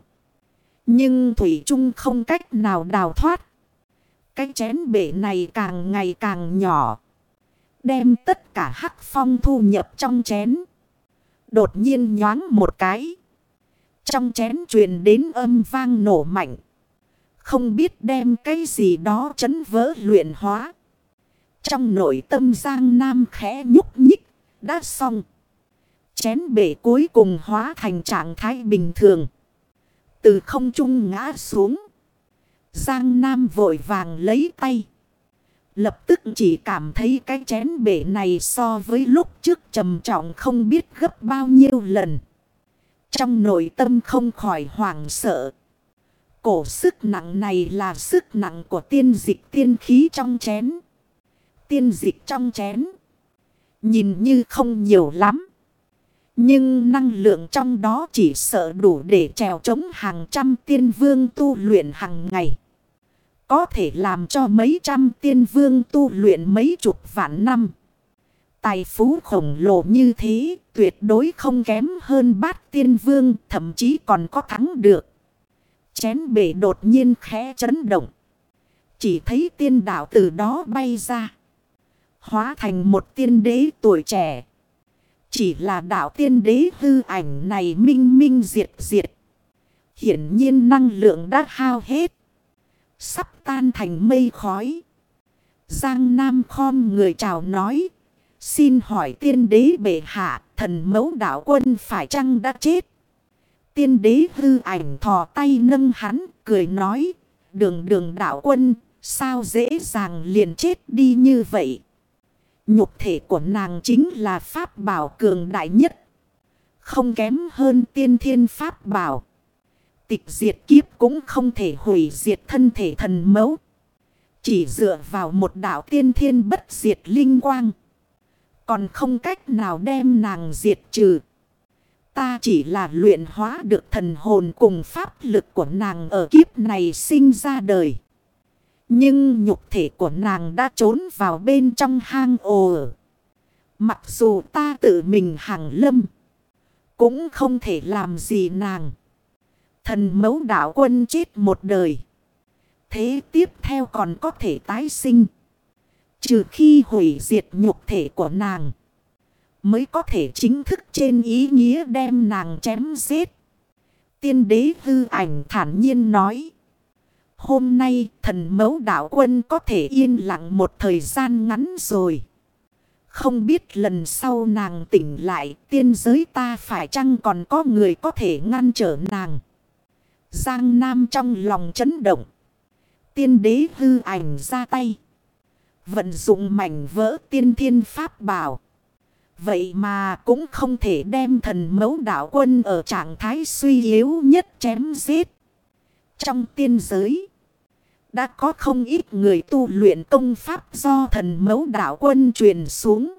Nhưng Thủy Trung không cách nào đào thoát. Cái chén bể này càng ngày càng nhỏ. Đem tất cả hắc phong thu nhập trong chén. Đột nhiên nhoáng một cái. Trong chén truyền đến âm vang nổ mạnh. Không biết đem cái gì đó chấn vỡ luyện hóa. Trong nội tâm Giang Nam khẽ nhúc nhích. Đã xong. Chén bể cuối cùng hóa thành trạng thái bình thường. Từ không trung ngã xuống. Giang Nam vội vàng lấy tay. Lập tức chỉ cảm thấy cái chén bể này so với lúc trước trầm trọng không biết gấp bao nhiêu lần. Trong nội tâm không khỏi hoảng sợ. Cổ sức nặng này là sức nặng của tiên dịch tiên khí trong chén. Tiên dịch trong chén. Nhìn như không nhiều lắm. Nhưng năng lượng trong đó chỉ sợ đủ để trèo chống hàng trăm tiên vương tu luyện hàng ngày. Có thể làm cho mấy trăm tiên vương tu luyện mấy chục vạn năm. Tài phú khổng lồ như thế, tuyệt đối không kém hơn bát tiên vương, thậm chí còn có thắng được. Chén bể đột nhiên khẽ chấn động. Chỉ thấy tiên đạo từ đó bay ra. Hóa thành một tiên đế tuổi trẻ. Chỉ là đạo tiên đế hư ảnh này minh minh diệt diệt. Hiển nhiên năng lượng đã hao hết. Sắp tan thành mây khói. Giang Nam khom người chào nói. Xin hỏi tiên đế bệ hạ, thần mẫu đạo quân phải chăng đã chết? Tiên đế hư ảnh thò tay nâng hắn, cười nói. Đường đường đạo quân, sao dễ dàng liền chết đi như vậy? Nhục thể của nàng chính là pháp bảo cường đại nhất. Không kém hơn tiên thiên pháp bảo. Tịch diệt kiếp cũng không thể hủy diệt thân thể thần mẫu. Chỉ dựa vào một đạo tiên thiên bất diệt linh quang. Còn không cách nào đem nàng diệt trừ. Ta chỉ là luyện hóa được thần hồn cùng pháp lực của nàng ở kiếp này sinh ra đời. Nhưng nhục thể của nàng đã trốn vào bên trong hang ồ. Mặc dù ta tự mình hàng lâm. Cũng không thể làm gì nàng. Thần mẫu đạo quân chết một đời. Thế tiếp theo còn có thể tái sinh. Trừ khi hủy diệt nhục thể của nàng. Mới có thể chính thức trên ý nghĩa đem nàng chém giết. Tiên đế hư ảnh thản nhiên nói. Hôm nay thần mẫu đạo quân có thể yên lặng một thời gian ngắn rồi. Không biết lần sau nàng tỉnh lại, tiên giới ta phải chăng còn có người có thể ngăn trở nàng. Giang Nam trong lòng chấn động. Tiên đế hư ảnh ra tay. Vận dụng mảnh vỡ tiên thiên pháp bảo. Vậy mà cũng không thể đem thần mẫu đạo quân ở trạng thái suy yếu nhất chém giết. Trong tiên giới. Đã có không ít người tu luyện công pháp do thần mẫu đạo quân truyền xuống.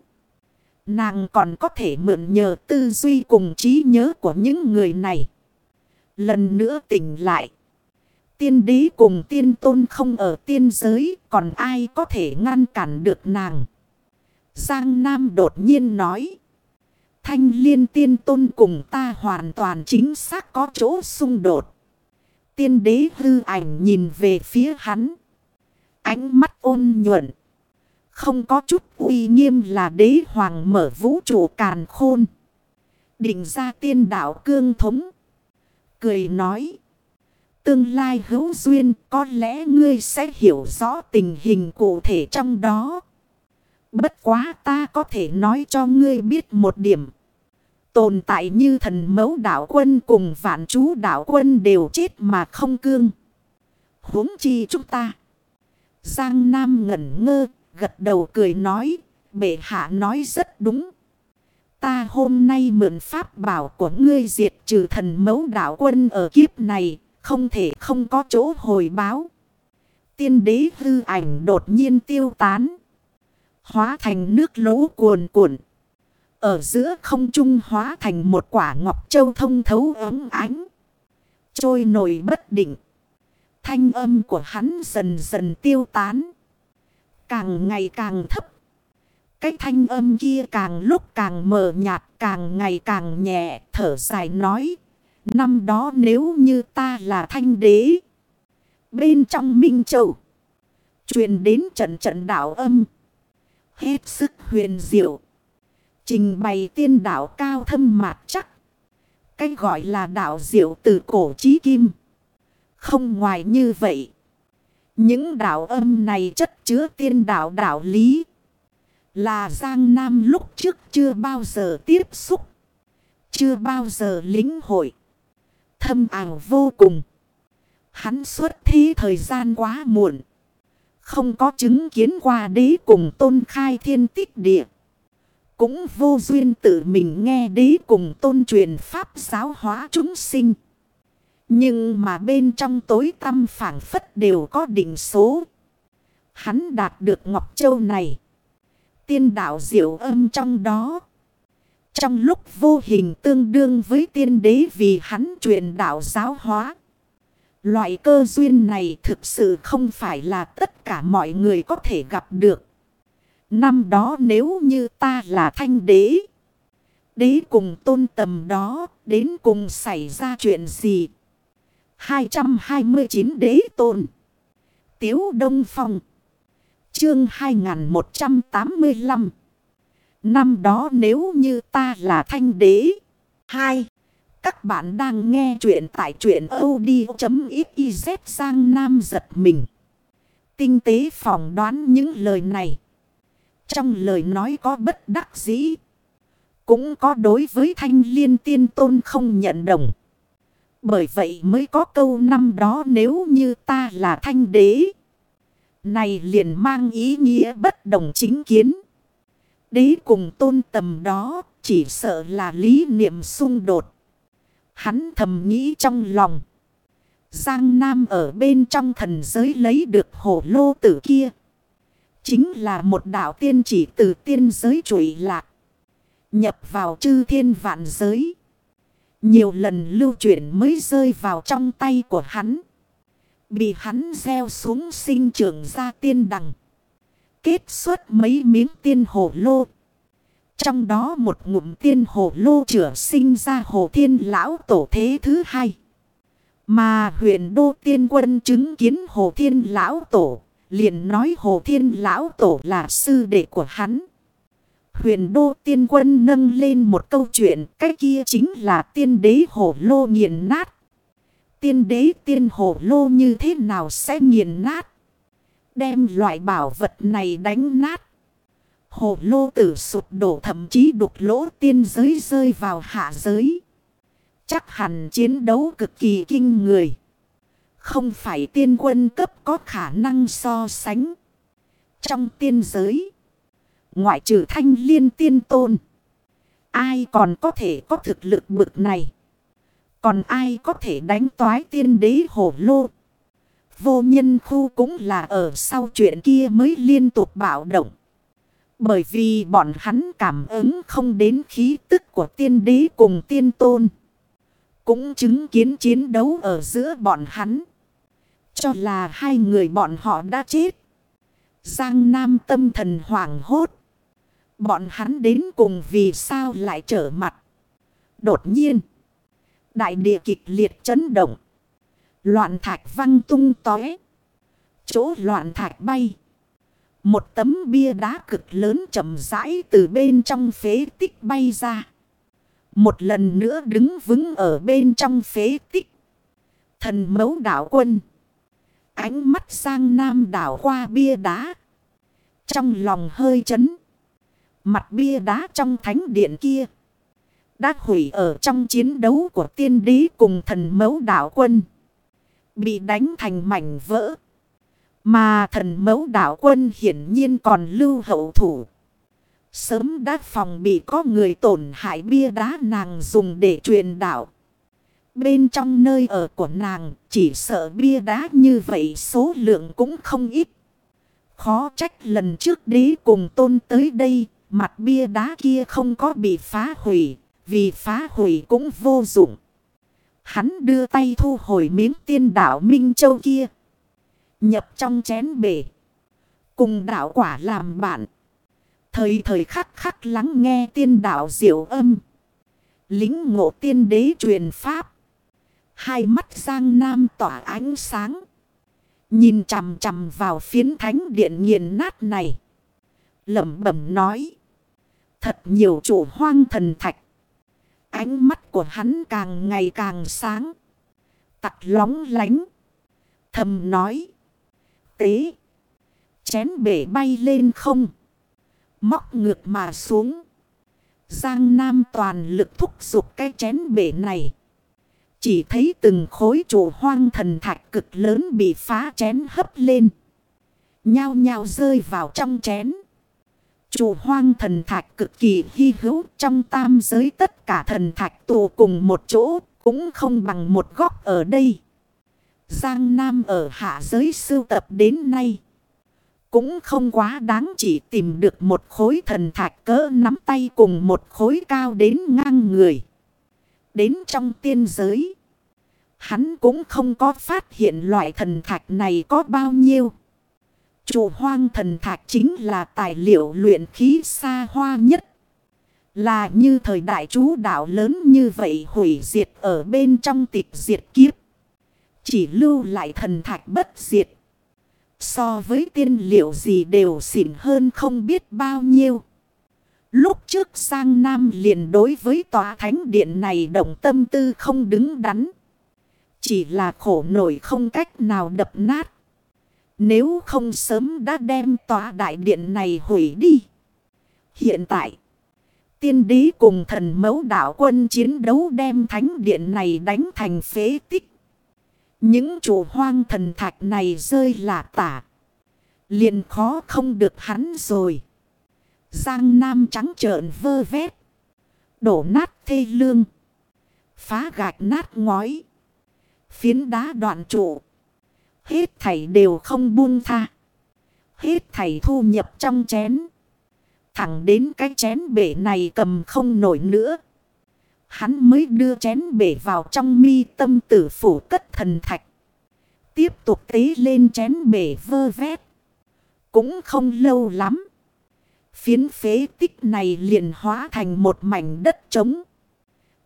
Nàng còn có thể mượn nhờ tư duy cùng trí nhớ của những người này. Lần nữa tỉnh lại. Tiên đế cùng tiên tôn không ở tiên giới, còn ai có thể ngăn cản được nàng. Giang Nam đột nhiên nói. Thanh liên tiên tôn cùng ta hoàn toàn chính xác có chỗ xung đột. Tiên đế hư ảnh nhìn về phía hắn. Ánh mắt ôn nhuận. Không có chút uy nghiêm là đế hoàng mở vũ trụ càn khôn. Định ra tiên đạo cương thống. Cười nói. Tương lai hữu duyên có lẽ ngươi sẽ hiểu rõ tình hình cụ thể trong đó. Bất quá ta có thể nói cho ngươi biết một điểm. Tồn tại như thần mẫu đạo quân cùng vạn chú đạo quân đều chết mà không cương. huống chi chúng ta. Giang Nam ngẩn ngơ, gật đầu cười nói, bệ hạ nói rất đúng. Ta hôm nay mượn pháp bảo của ngươi diệt trừ thần mẫu đạo quân ở kiếp này, không thể không có chỗ hồi báo. Tiên đế hư ảnh đột nhiên tiêu tán. Hóa thành nước lỗ cuồn cuộn. Ở giữa không trung hóa thành một quả ngọc châu thông thấu ấm ánh. Trôi nổi bất định. Thanh âm của hắn dần dần tiêu tán. Càng ngày càng thấp. Cái thanh âm kia càng lúc càng mờ nhạt, càng ngày càng nhẹ, thở dài nói. Năm đó nếu như ta là thanh đế. Bên trong Minh Châu. truyền đến trận trận đạo âm. Hết sức huyền diệu. Trình bày tiên đạo cao thâm mạt chắc. Cái gọi là đạo diệu từ cổ chí kim. Không ngoài như vậy. Những đạo âm này chất chứa tiên đạo đạo lý. Là Giang Nam lúc trước chưa bao giờ tiếp xúc. Chưa bao giờ lính hội. Thâm ảo vô cùng. Hắn xuất thí thời gian quá muộn. Không có chứng kiến qua đế cùng tôn khai thiên tích địa. Cũng vô duyên tự mình nghe đế cùng tôn truyền pháp giáo hóa chúng sinh. Nhưng mà bên trong tối tâm phản phất đều có định số. Hắn đạt được Ngọc Châu này. Tiên đạo diệu âm trong đó. Trong lúc vô hình tương đương với tiên đế vì hắn truyền đạo giáo hóa. Loại cơ duyên này thực sự không phải là tất cả mọi người có thể gặp được. Năm đó nếu như ta là thanh đế. Đế cùng tôn tầm đó, đến cùng xảy ra chuyện gì? 229 đế tôn. Tiếu Đông Phong. Chương 2185. Năm đó nếu như ta là thanh đế. 2. Các bạn đang nghe chuyện tại chuyện od.xyz sang nam giật mình. Tinh tế phỏng đoán những lời này. Trong lời nói có bất đắc dĩ. Cũng có đối với thanh liên tiên tôn không nhận đồng. Bởi vậy mới có câu năm đó nếu như ta là thanh đế. Này liền mang ý nghĩa bất đồng chính kiến. Đế cùng tôn tầm đó chỉ sợ là lý niệm xung đột. Hắn thầm nghĩ trong lòng. Giang Nam ở bên trong thần giới lấy được hổ lô tử kia. Chính là một đạo tiên chỉ từ tiên giới trụi lạc. Nhập vào chư thiên vạn giới. Nhiều lần lưu chuyển mới rơi vào trong tay của hắn. Bị hắn gieo xuống sinh trưởng ra tiên đằng. Kết xuất mấy miếng tiên hổ lô. Trong đó một ngụm tiên hổ lô chữa sinh ra hồ thiên lão tổ thế thứ hai. Mà huyện đô tiên quân chứng kiến hồ thiên lão tổ. Liền nói hồ thiên lão tổ là sư đệ của hắn. Huyền đô tiên quân nâng lên một câu chuyện. Cái kia chính là tiên đế hổ lô nghiền nát. Tiên đế tiên hổ lô như thế nào sẽ nghiền nát. Đem loại bảo vật này đánh nát. Hổ lô tử sụp đổ, thậm chí đục lỗ tiên giới rơi vào hạ giới. Chắc hẳn chiến đấu cực kỳ kinh người. Không phải tiên quân cấp có khả năng so sánh. Trong tiên giới. Ngoại trừ thanh liên tiên tôn. Ai còn có thể có thực lực bực này. Còn ai có thể đánh toái tiên đế hổ lô. Vô nhân khu cũng là ở sau chuyện kia mới liên tục bạo động. Bởi vì bọn hắn cảm ứng không đến khí tức của tiên đế cùng tiên tôn. Cũng chứng kiến chiến đấu ở giữa bọn hắn. Cho là hai người bọn họ đã chết. Giang Nam tâm thần hoảng hốt. Bọn hắn đến cùng vì sao lại trở mặt. Đột nhiên. Đại địa kịch liệt chấn động. Loạn thạch văng tung tóe. Chỗ loạn thạch bay. Một tấm bia đá cực lớn chậm rãi từ bên trong phế tích bay ra. Một lần nữa đứng vững ở bên trong phế tích. Thần mấu đảo quân. Ánh mắt sang nam đảo qua bia đá. Trong lòng hơi chấn. Mặt bia đá trong thánh điện kia. Đã hủy ở trong chiến đấu của tiên đế cùng thần mẫu đảo quân. Bị đánh thành mảnh vỡ. Mà thần mẫu đảo quân hiển nhiên còn lưu hậu thủ. Sớm đã phòng bị có người tổn hại bia đá nàng dùng để truyền đạo. Bên trong nơi ở của nàng chỉ sợ bia đá như vậy số lượng cũng không ít. Khó trách lần trước đế cùng tôn tới đây, mặt bia đá kia không có bị phá hủy, vì phá hủy cũng vô dụng. Hắn đưa tay thu hồi miếng tiên đảo Minh Châu kia. Nhập trong chén bể. Cùng đảo quả làm bạn. Thời thời khắc khắc lắng nghe tiên đạo diệu âm. Lính ngộ tiên đế truyền pháp. Hai mắt Giang Nam tỏa ánh sáng. Nhìn chằm chằm vào phiến thánh điện nghiền nát này. lẩm bẩm nói. Thật nhiều chủ hoang thần thạch. Ánh mắt của hắn càng ngày càng sáng. Tặc lóng lánh. Thầm nói. Tế. Chén bể bay lên không. Móc ngược mà xuống. Giang Nam toàn lực thúc giục cái chén bể này. Chỉ thấy từng khối trụ hoang thần thạch cực lớn bị phá chén hấp lên. Nhao nhao rơi vào trong chén. Chủ hoang thần thạch cực kỳ hy hữu, trong tam giới tất cả thần thạch tụ cùng một chỗ, cũng không bằng một góc ở đây. Giang Nam ở hạ giới sưu tập đến nay. Cũng không quá đáng chỉ tìm được một khối thần thạch cỡ nắm tay cùng một khối cao đến ngang người. Đến trong tiên giới. Hắn cũng không có phát hiện loại thần thạch này có bao nhiêu. Chủ hoang thần thạch chính là tài liệu luyện khí xa hoa nhất. Là như thời đại chú đạo lớn như vậy hủy diệt ở bên trong tịch diệt kiếp. Chỉ lưu lại thần thạch bất diệt. So với tiên liệu gì đều xỉn hơn không biết bao nhiêu. Lúc trước sang Nam liền đối với tòa thánh điện này động tâm tư không đứng đắn. Chỉ là khổ nổi không cách nào đập nát. Nếu không sớm đã đem tòa đại điện này hủy đi. Hiện tại, tiên đế cùng thần mẫu đạo quân chiến đấu đem thánh điện này đánh thành phế tích. Những chủ hoang thần thạch này rơi là tả. Liền khó không được hắn rồi. Giang Nam trắng trợn vơ vét. Đổ nát thê lương. Phá gạch nát ngói. Phiến đá đoạn trụ. Hết thảy đều không buông tha. Hết thảy thu nhập trong chén. Thẳng đến cái chén bể này cầm không nổi nữa. Hắn mới đưa chén bể vào trong mi tâm tử phủ cất thần thạch. Tiếp tục tế lên chén bể vơ vét. Cũng không lâu lắm. Phiến phế tích này liền hóa thành một mảnh đất trống.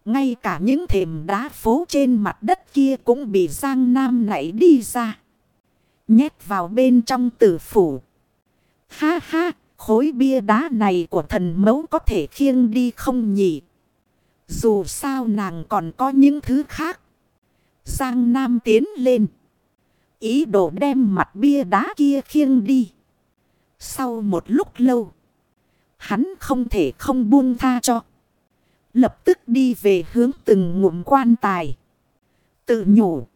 Ngay cả những thềm đá phố trên mặt đất kia cũng bị Giang Nam nảy đi ra. Nhét vào bên trong tử phủ. Ha ha, khối bia đá này của thần mẫu có thể khiêng đi không nhỉ? Dù sao nàng còn có những thứ khác. Giang Nam tiến lên. Ý đồ đem mặt bia đá kia khiêng đi. Sau một lúc lâu. Hắn không thể không buông tha cho. Lập tức đi về hướng từng ngụm quan tài. Tự nhủ.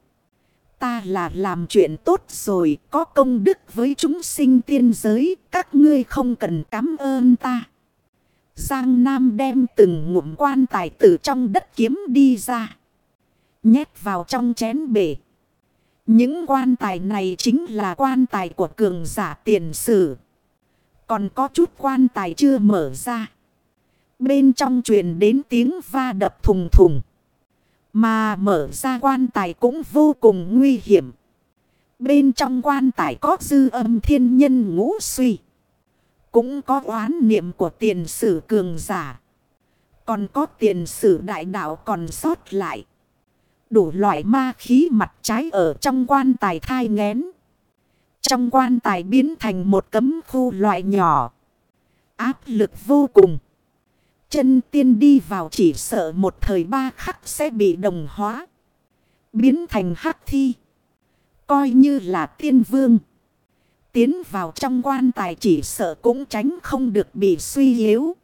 Ta là làm chuyện tốt rồi. Có công đức với chúng sinh tiên giới. Các ngươi không cần cảm ơn ta. Giang Nam đem từng ngụm quan tài từ trong đất kiếm đi ra. Nhét vào trong chén bể. Những quan tài này chính là quan tài của cường giả tiền sử. Còn có chút quan tài chưa mở ra. Bên trong truyền đến tiếng va đập thùng thùng. Mà mở ra quan tài cũng vô cùng nguy hiểm. Bên trong quan tài có dư âm thiên nhân ngũ suy. Cũng có oán niệm của tiền sử cường giả. Còn có tiền sử đại đạo còn sót lại. Đủ loại ma khí mặt trái ở trong quan tài thai ngén. Trong quan tài biến thành một cấm khu loại nhỏ. Áp lực vô cùng. Chân tiên đi vào chỉ sợ một thời ba khắc sẽ bị đồng hóa. Biến thành hắc thi. Coi như là tiên vương. Tiến vào trong quan tài chỉ sợ cũng tránh không được bị suy yếu.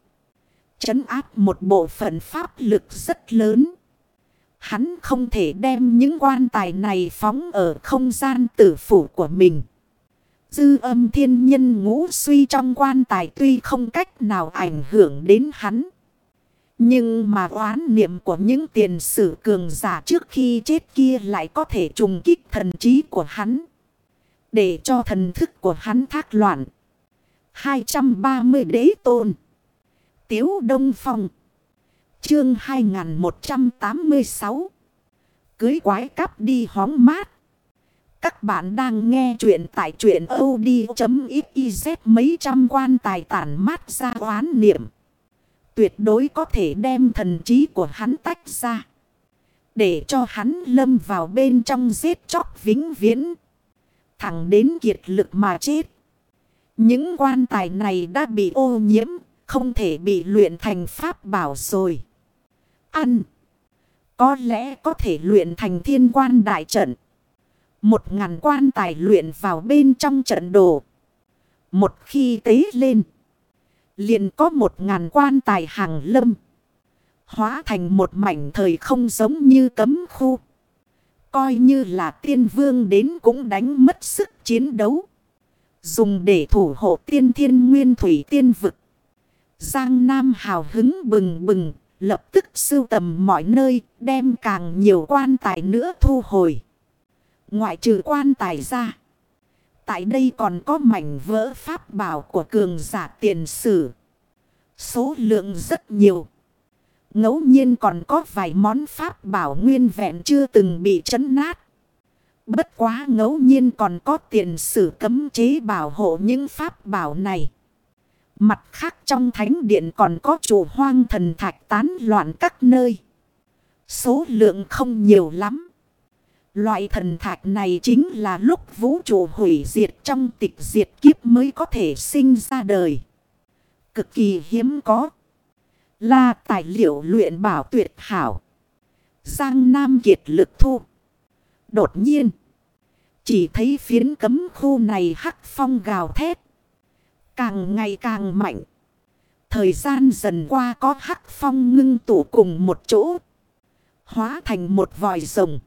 Chấn áp một bộ phận pháp lực rất lớn. Hắn không thể đem những quan tài này phóng ở không gian tử phủ của mình. Dư âm thiên nhân ngũ suy trong quan tài tuy không cách nào ảnh hưởng đến hắn. Nhưng mà oán niệm của những tiền sử cường giả trước khi chết kia lại có thể trùng kích thần trí của hắn. Để cho thần thức của hắn thác loạn. 230 đế tôn. Tiếu Đông Phong. Chương 2186. Cưới quái cắp đi hóng mát. Các bạn đang nghe chuyện tại chuyện od.xyz mấy trăm quan tài tản mát ra oán niệm. Tuyệt đối có thể đem thần trí của hắn tách ra. Để cho hắn lâm vào bên trong giết chóc vĩnh viễn. Thẳng đến kiệt lực mà chết. Những quan tài này đã bị ô nhiễm. Không thể bị luyện thành pháp bảo rồi. Ăn. Có lẽ có thể luyện thành thiên quan đại trận. Một ngàn quan tài luyện vào bên trong trận đồ. Một khi tế lên. Liền có một ngàn quan tài hàng lâm. Hóa thành một mảnh thời không giống như cấm khu. Coi như là tiên vương đến cũng đánh mất sức chiến đấu. Dùng để thủ hộ tiên thiên nguyên thủy tiên vực. Giang Nam hào hứng bừng bừng. Lập tức sưu tầm mọi nơi, đem càng nhiều quan tài nữa thu hồi. Ngoại trừ quan tài ra. Tại đây còn có mảnh vỡ pháp bảo của cường giả tiền sử. Số lượng rất nhiều. ngẫu nhiên còn có vài món pháp bảo nguyên vẹn chưa từng bị chấn nát. Bất quá ngẫu nhiên còn có tiền sử cấm chế bảo hộ những pháp bảo này. Mặt khác trong thánh điện còn có chủ hoang thần thạch tán loạn các nơi. Số lượng không nhiều lắm. Loại thần thạch này chính là lúc vũ trụ hủy diệt trong tịch diệt kiếp mới có thể sinh ra đời. Cực kỳ hiếm có. Là tài liệu luyện bảo tuyệt hảo. Giang Nam kiệt lực thu. Đột nhiên. Chỉ thấy phiến cấm khu này hắc phong gào thét. Càng ngày càng mạnh. Thời gian dần qua có hắc phong ngưng tụ cùng một chỗ. Hóa thành một vòi rồng.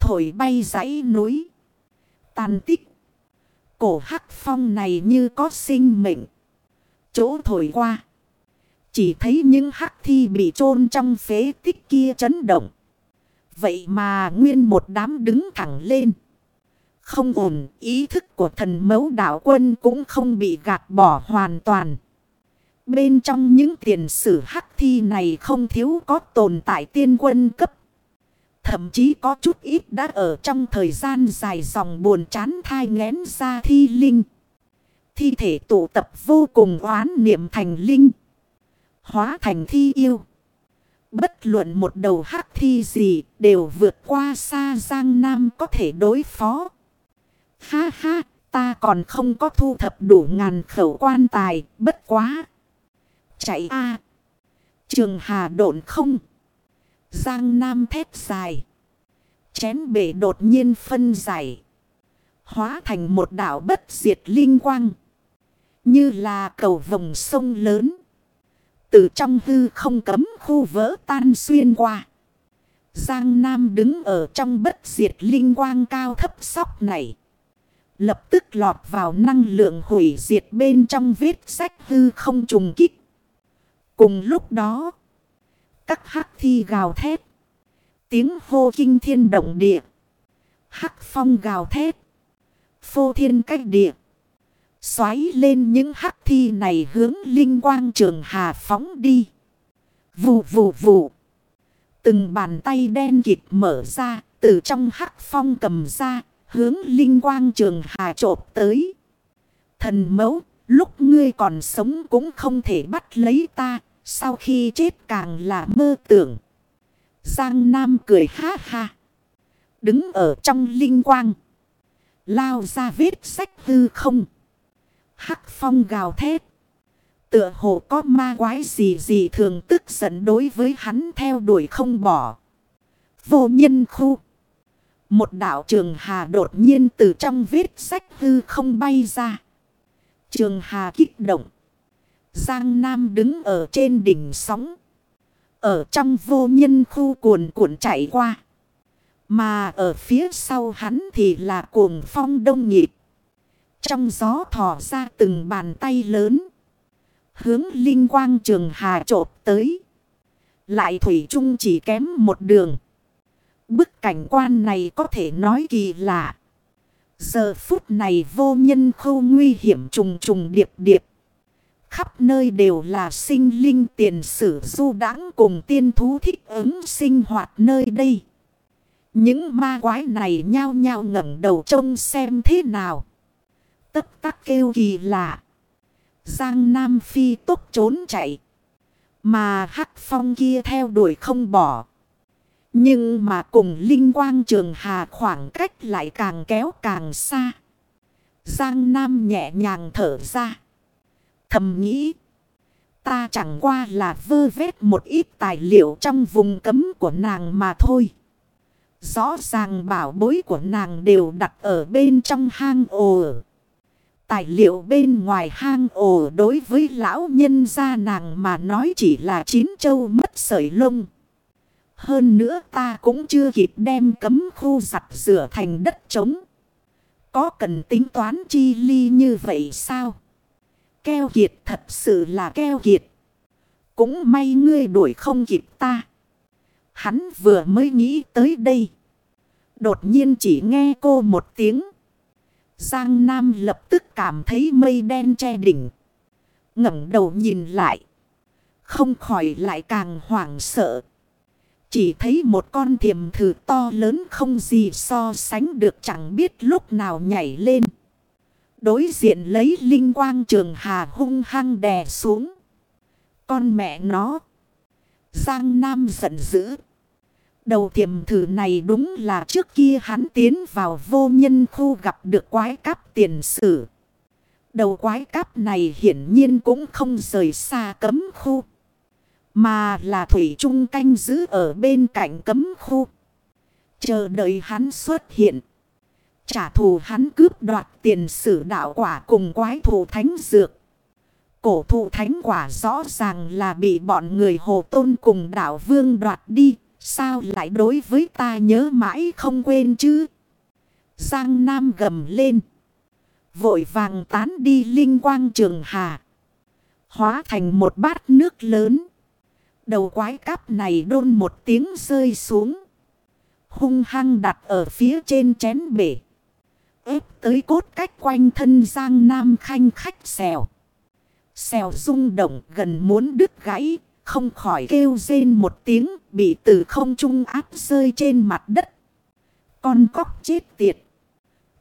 Thổi bay dãy núi. Tàn tích. Cổ hắc phong này như có sinh mệnh. Chỗ thổi qua. Chỉ thấy những hắc thi bị chôn trong phế tích kia chấn động. Vậy mà nguyên một đám đứng thẳng lên. Không ổn, ý thức của thần mẫu đạo quân cũng không bị gạt bỏ hoàn toàn. Bên trong những tiền sử hắc thi này không thiếu có tồn tại tiên quân cấp Thậm chí có chút ít đã ở trong thời gian dài dòng buồn chán thai ngén ra thi linh. Thi thể tụ tập vô cùng oán niệm thành linh. Hóa thành thi yêu. Bất luận một đầu hắc thi gì đều vượt qua xa Giang Nam có thể đối phó. Ha ha, ta còn không có thu thập đủ ngàn khẩu quan tài, bất quá. Chạy a Trường Hà độn không. Giang Nam thép dài. Chén bể đột nhiên phân giải. Hóa thành một đảo bất diệt linh quang. Như là cầu vòng sông lớn. Từ trong hư không cấm khu vỡ tan xuyên qua. Giang Nam đứng ở trong bất diệt linh quang cao thấp sóc này. Lập tức lọt vào năng lượng hủy diệt bên trong vết sách hư không trùng kích. Cùng lúc đó, các hắc thi gào thét. Tiếng hô kinh thiên động địa. Hắc phong gào thét. Phô thiên cách địa. Xoáy lên những hắc thi này hướng linh quang trường hà phóng đi. Vù vù vù. Từng bàn tay đen kịt mở ra. Từ trong hắc phong cầm ra. Hướng linh quang trường hà trộp tới. Thần mẫu. Lúc ngươi còn sống cũng không thể bắt lấy ta. Sau khi chết càng là mơ tưởng. Giang Nam cười ha ha. Đứng ở trong linh quang. Lao ra vết sách hư không. Hắc phong gào thét. Tựa hồ có ma quái gì gì thường tức giận đối với hắn theo đuổi không bỏ. Vô nhân khu. Một đạo trường hà đột nhiên từ trong vết sách hư không bay ra. Trường hà kích động. Giang Nam đứng ở trên đỉnh sóng. Ở trong vô nhân khu cuồn cuộn chạy qua. Mà ở phía sau hắn thì là cuồng phong đông nhịp. Trong gió thỏ ra từng bàn tay lớn. Hướng linh quang trường hà trộp tới. Lại thủy chung chỉ kém một đường. Bức cảnh quan này có thể nói kỳ lạ. Giờ phút này vô nhân khu nguy hiểm trùng trùng điệp điệp. Khắp nơi đều là sinh linh tiền sử du đáng cùng tiên thú thích ứng sinh hoạt nơi đây. Những ma quái này nhao nhao ngẩng đầu trông xem thế nào. Tất tắc kêu kỳ lạ. Giang Nam Phi tốc trốn chạy. Mà hắc phong kia theo đuổi không bỏ. Nhưng mà cùng linh quang trường hà khoảng cách lại càng kéo càng xa. Giang Nam nhẹ nhàng thở ra. Thầm nghĩ. Ta chẳng qua là vơ vét một ít tài liệu trong vùng cấm của nàng mà thôi. Rõ ràng bảo bối của nàng đều đặt ở bên trong hang ồ. Tài liệu bên ngoài hang ồ đối với lão nhân gia nàng mà nói chỉ là chín châu mất sợi lông. Hơn nữa ta cũng chưa kịp đem cấm khu giặt rửa thành đất trống. Có cần tính toán chi ly như vậy sao? Keo kiệt thật sự là keo kiệt. Cũng may ngươi đuổi không kịp ta. Hắn vừa mới nghĩ tới đây. Đột nhiên chỉ nghe cô một tiếng. Giang Nam lập tức cảm thấy mây đen che đỉnh. ngẩng đầu nhìn lại. Không khỏi lại càng hoảng sợ. Chỉ thấy một con thiềm thử to lớn không gì so sánh được chẳng biết lúc nào nhảy lên. Đối diện lấy linh quang trường hà hung hăng đè xuống. Con mẹ nó. Giang Nam giận dữ. Đầu tiềm thử này đúng là trước kia hắn tiến vào vô nhân khu gặp được quái cáp tiền sử. Đầu quái cáp này hiển nhiên cũng không rời xa cấm khu. Mà là thủy trung canh giữ ở bên cạnh cấm khu. Chờ đợi hắn xuất hiện. Trả thù hắn cướp đoạt tiền sử đạo quả cùng quái thù thánh dược. Cổ thụ thánh quả rõ ràng là bị bọn người hồ tôn cùng đạo vương đoạt đi. Sao lại đối với ta nhớ mãi không quên chứ? Giang Nam gầm lên. Vội vàng tán đi linh quang trường hà. Hóa thành một bát nước lớn. Đầu quái cáp này đôn một tiếng rơi xuống. Hung hăng đặt ở phía trên chén bể ép tới cốt cách quanh thân Giang Nam khanh khách xèo. Xèo rung động gần muốn đứt gãy. Không khỏi kêu rên một tiếng, bị từ không trung áp rơi trên mặt đất. Con cóc chết tiệt.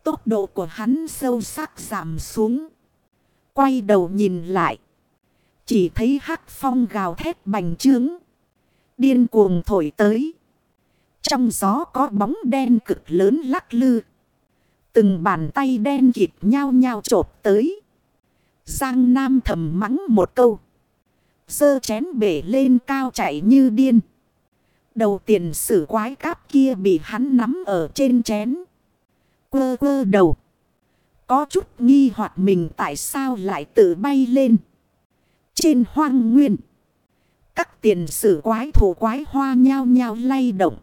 Tốc độ của hắn sâu sắc giảm xuống. Quay đầu nhìn lại. Chỉ thấy hắc phong gào thét bành trướng. Điên cuồng thổi tới. Trong gió có bóng đen cực lớn lắc lư. Từng bàn tay đen kịp nhau nhau trộp tới. Giang Nam thầm mắng một câu. Sơ chén bể lên cao chạy như điên. Đầu tiền sử quái cáp kia bị hắn nắm ở trên chén. Quơ quơ đầu. Có chút nghi hoặc mình tại sao lại tự bay lên. Trên hoang nguyên. Các tiền sử quái thủ quái hoa nhao nhao lay động.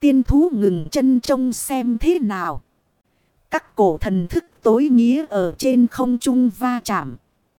Tiên thú ngừng chân trông xem thế nào. Các cổ thần thức tối nghĩa ở trên không trung va chạm.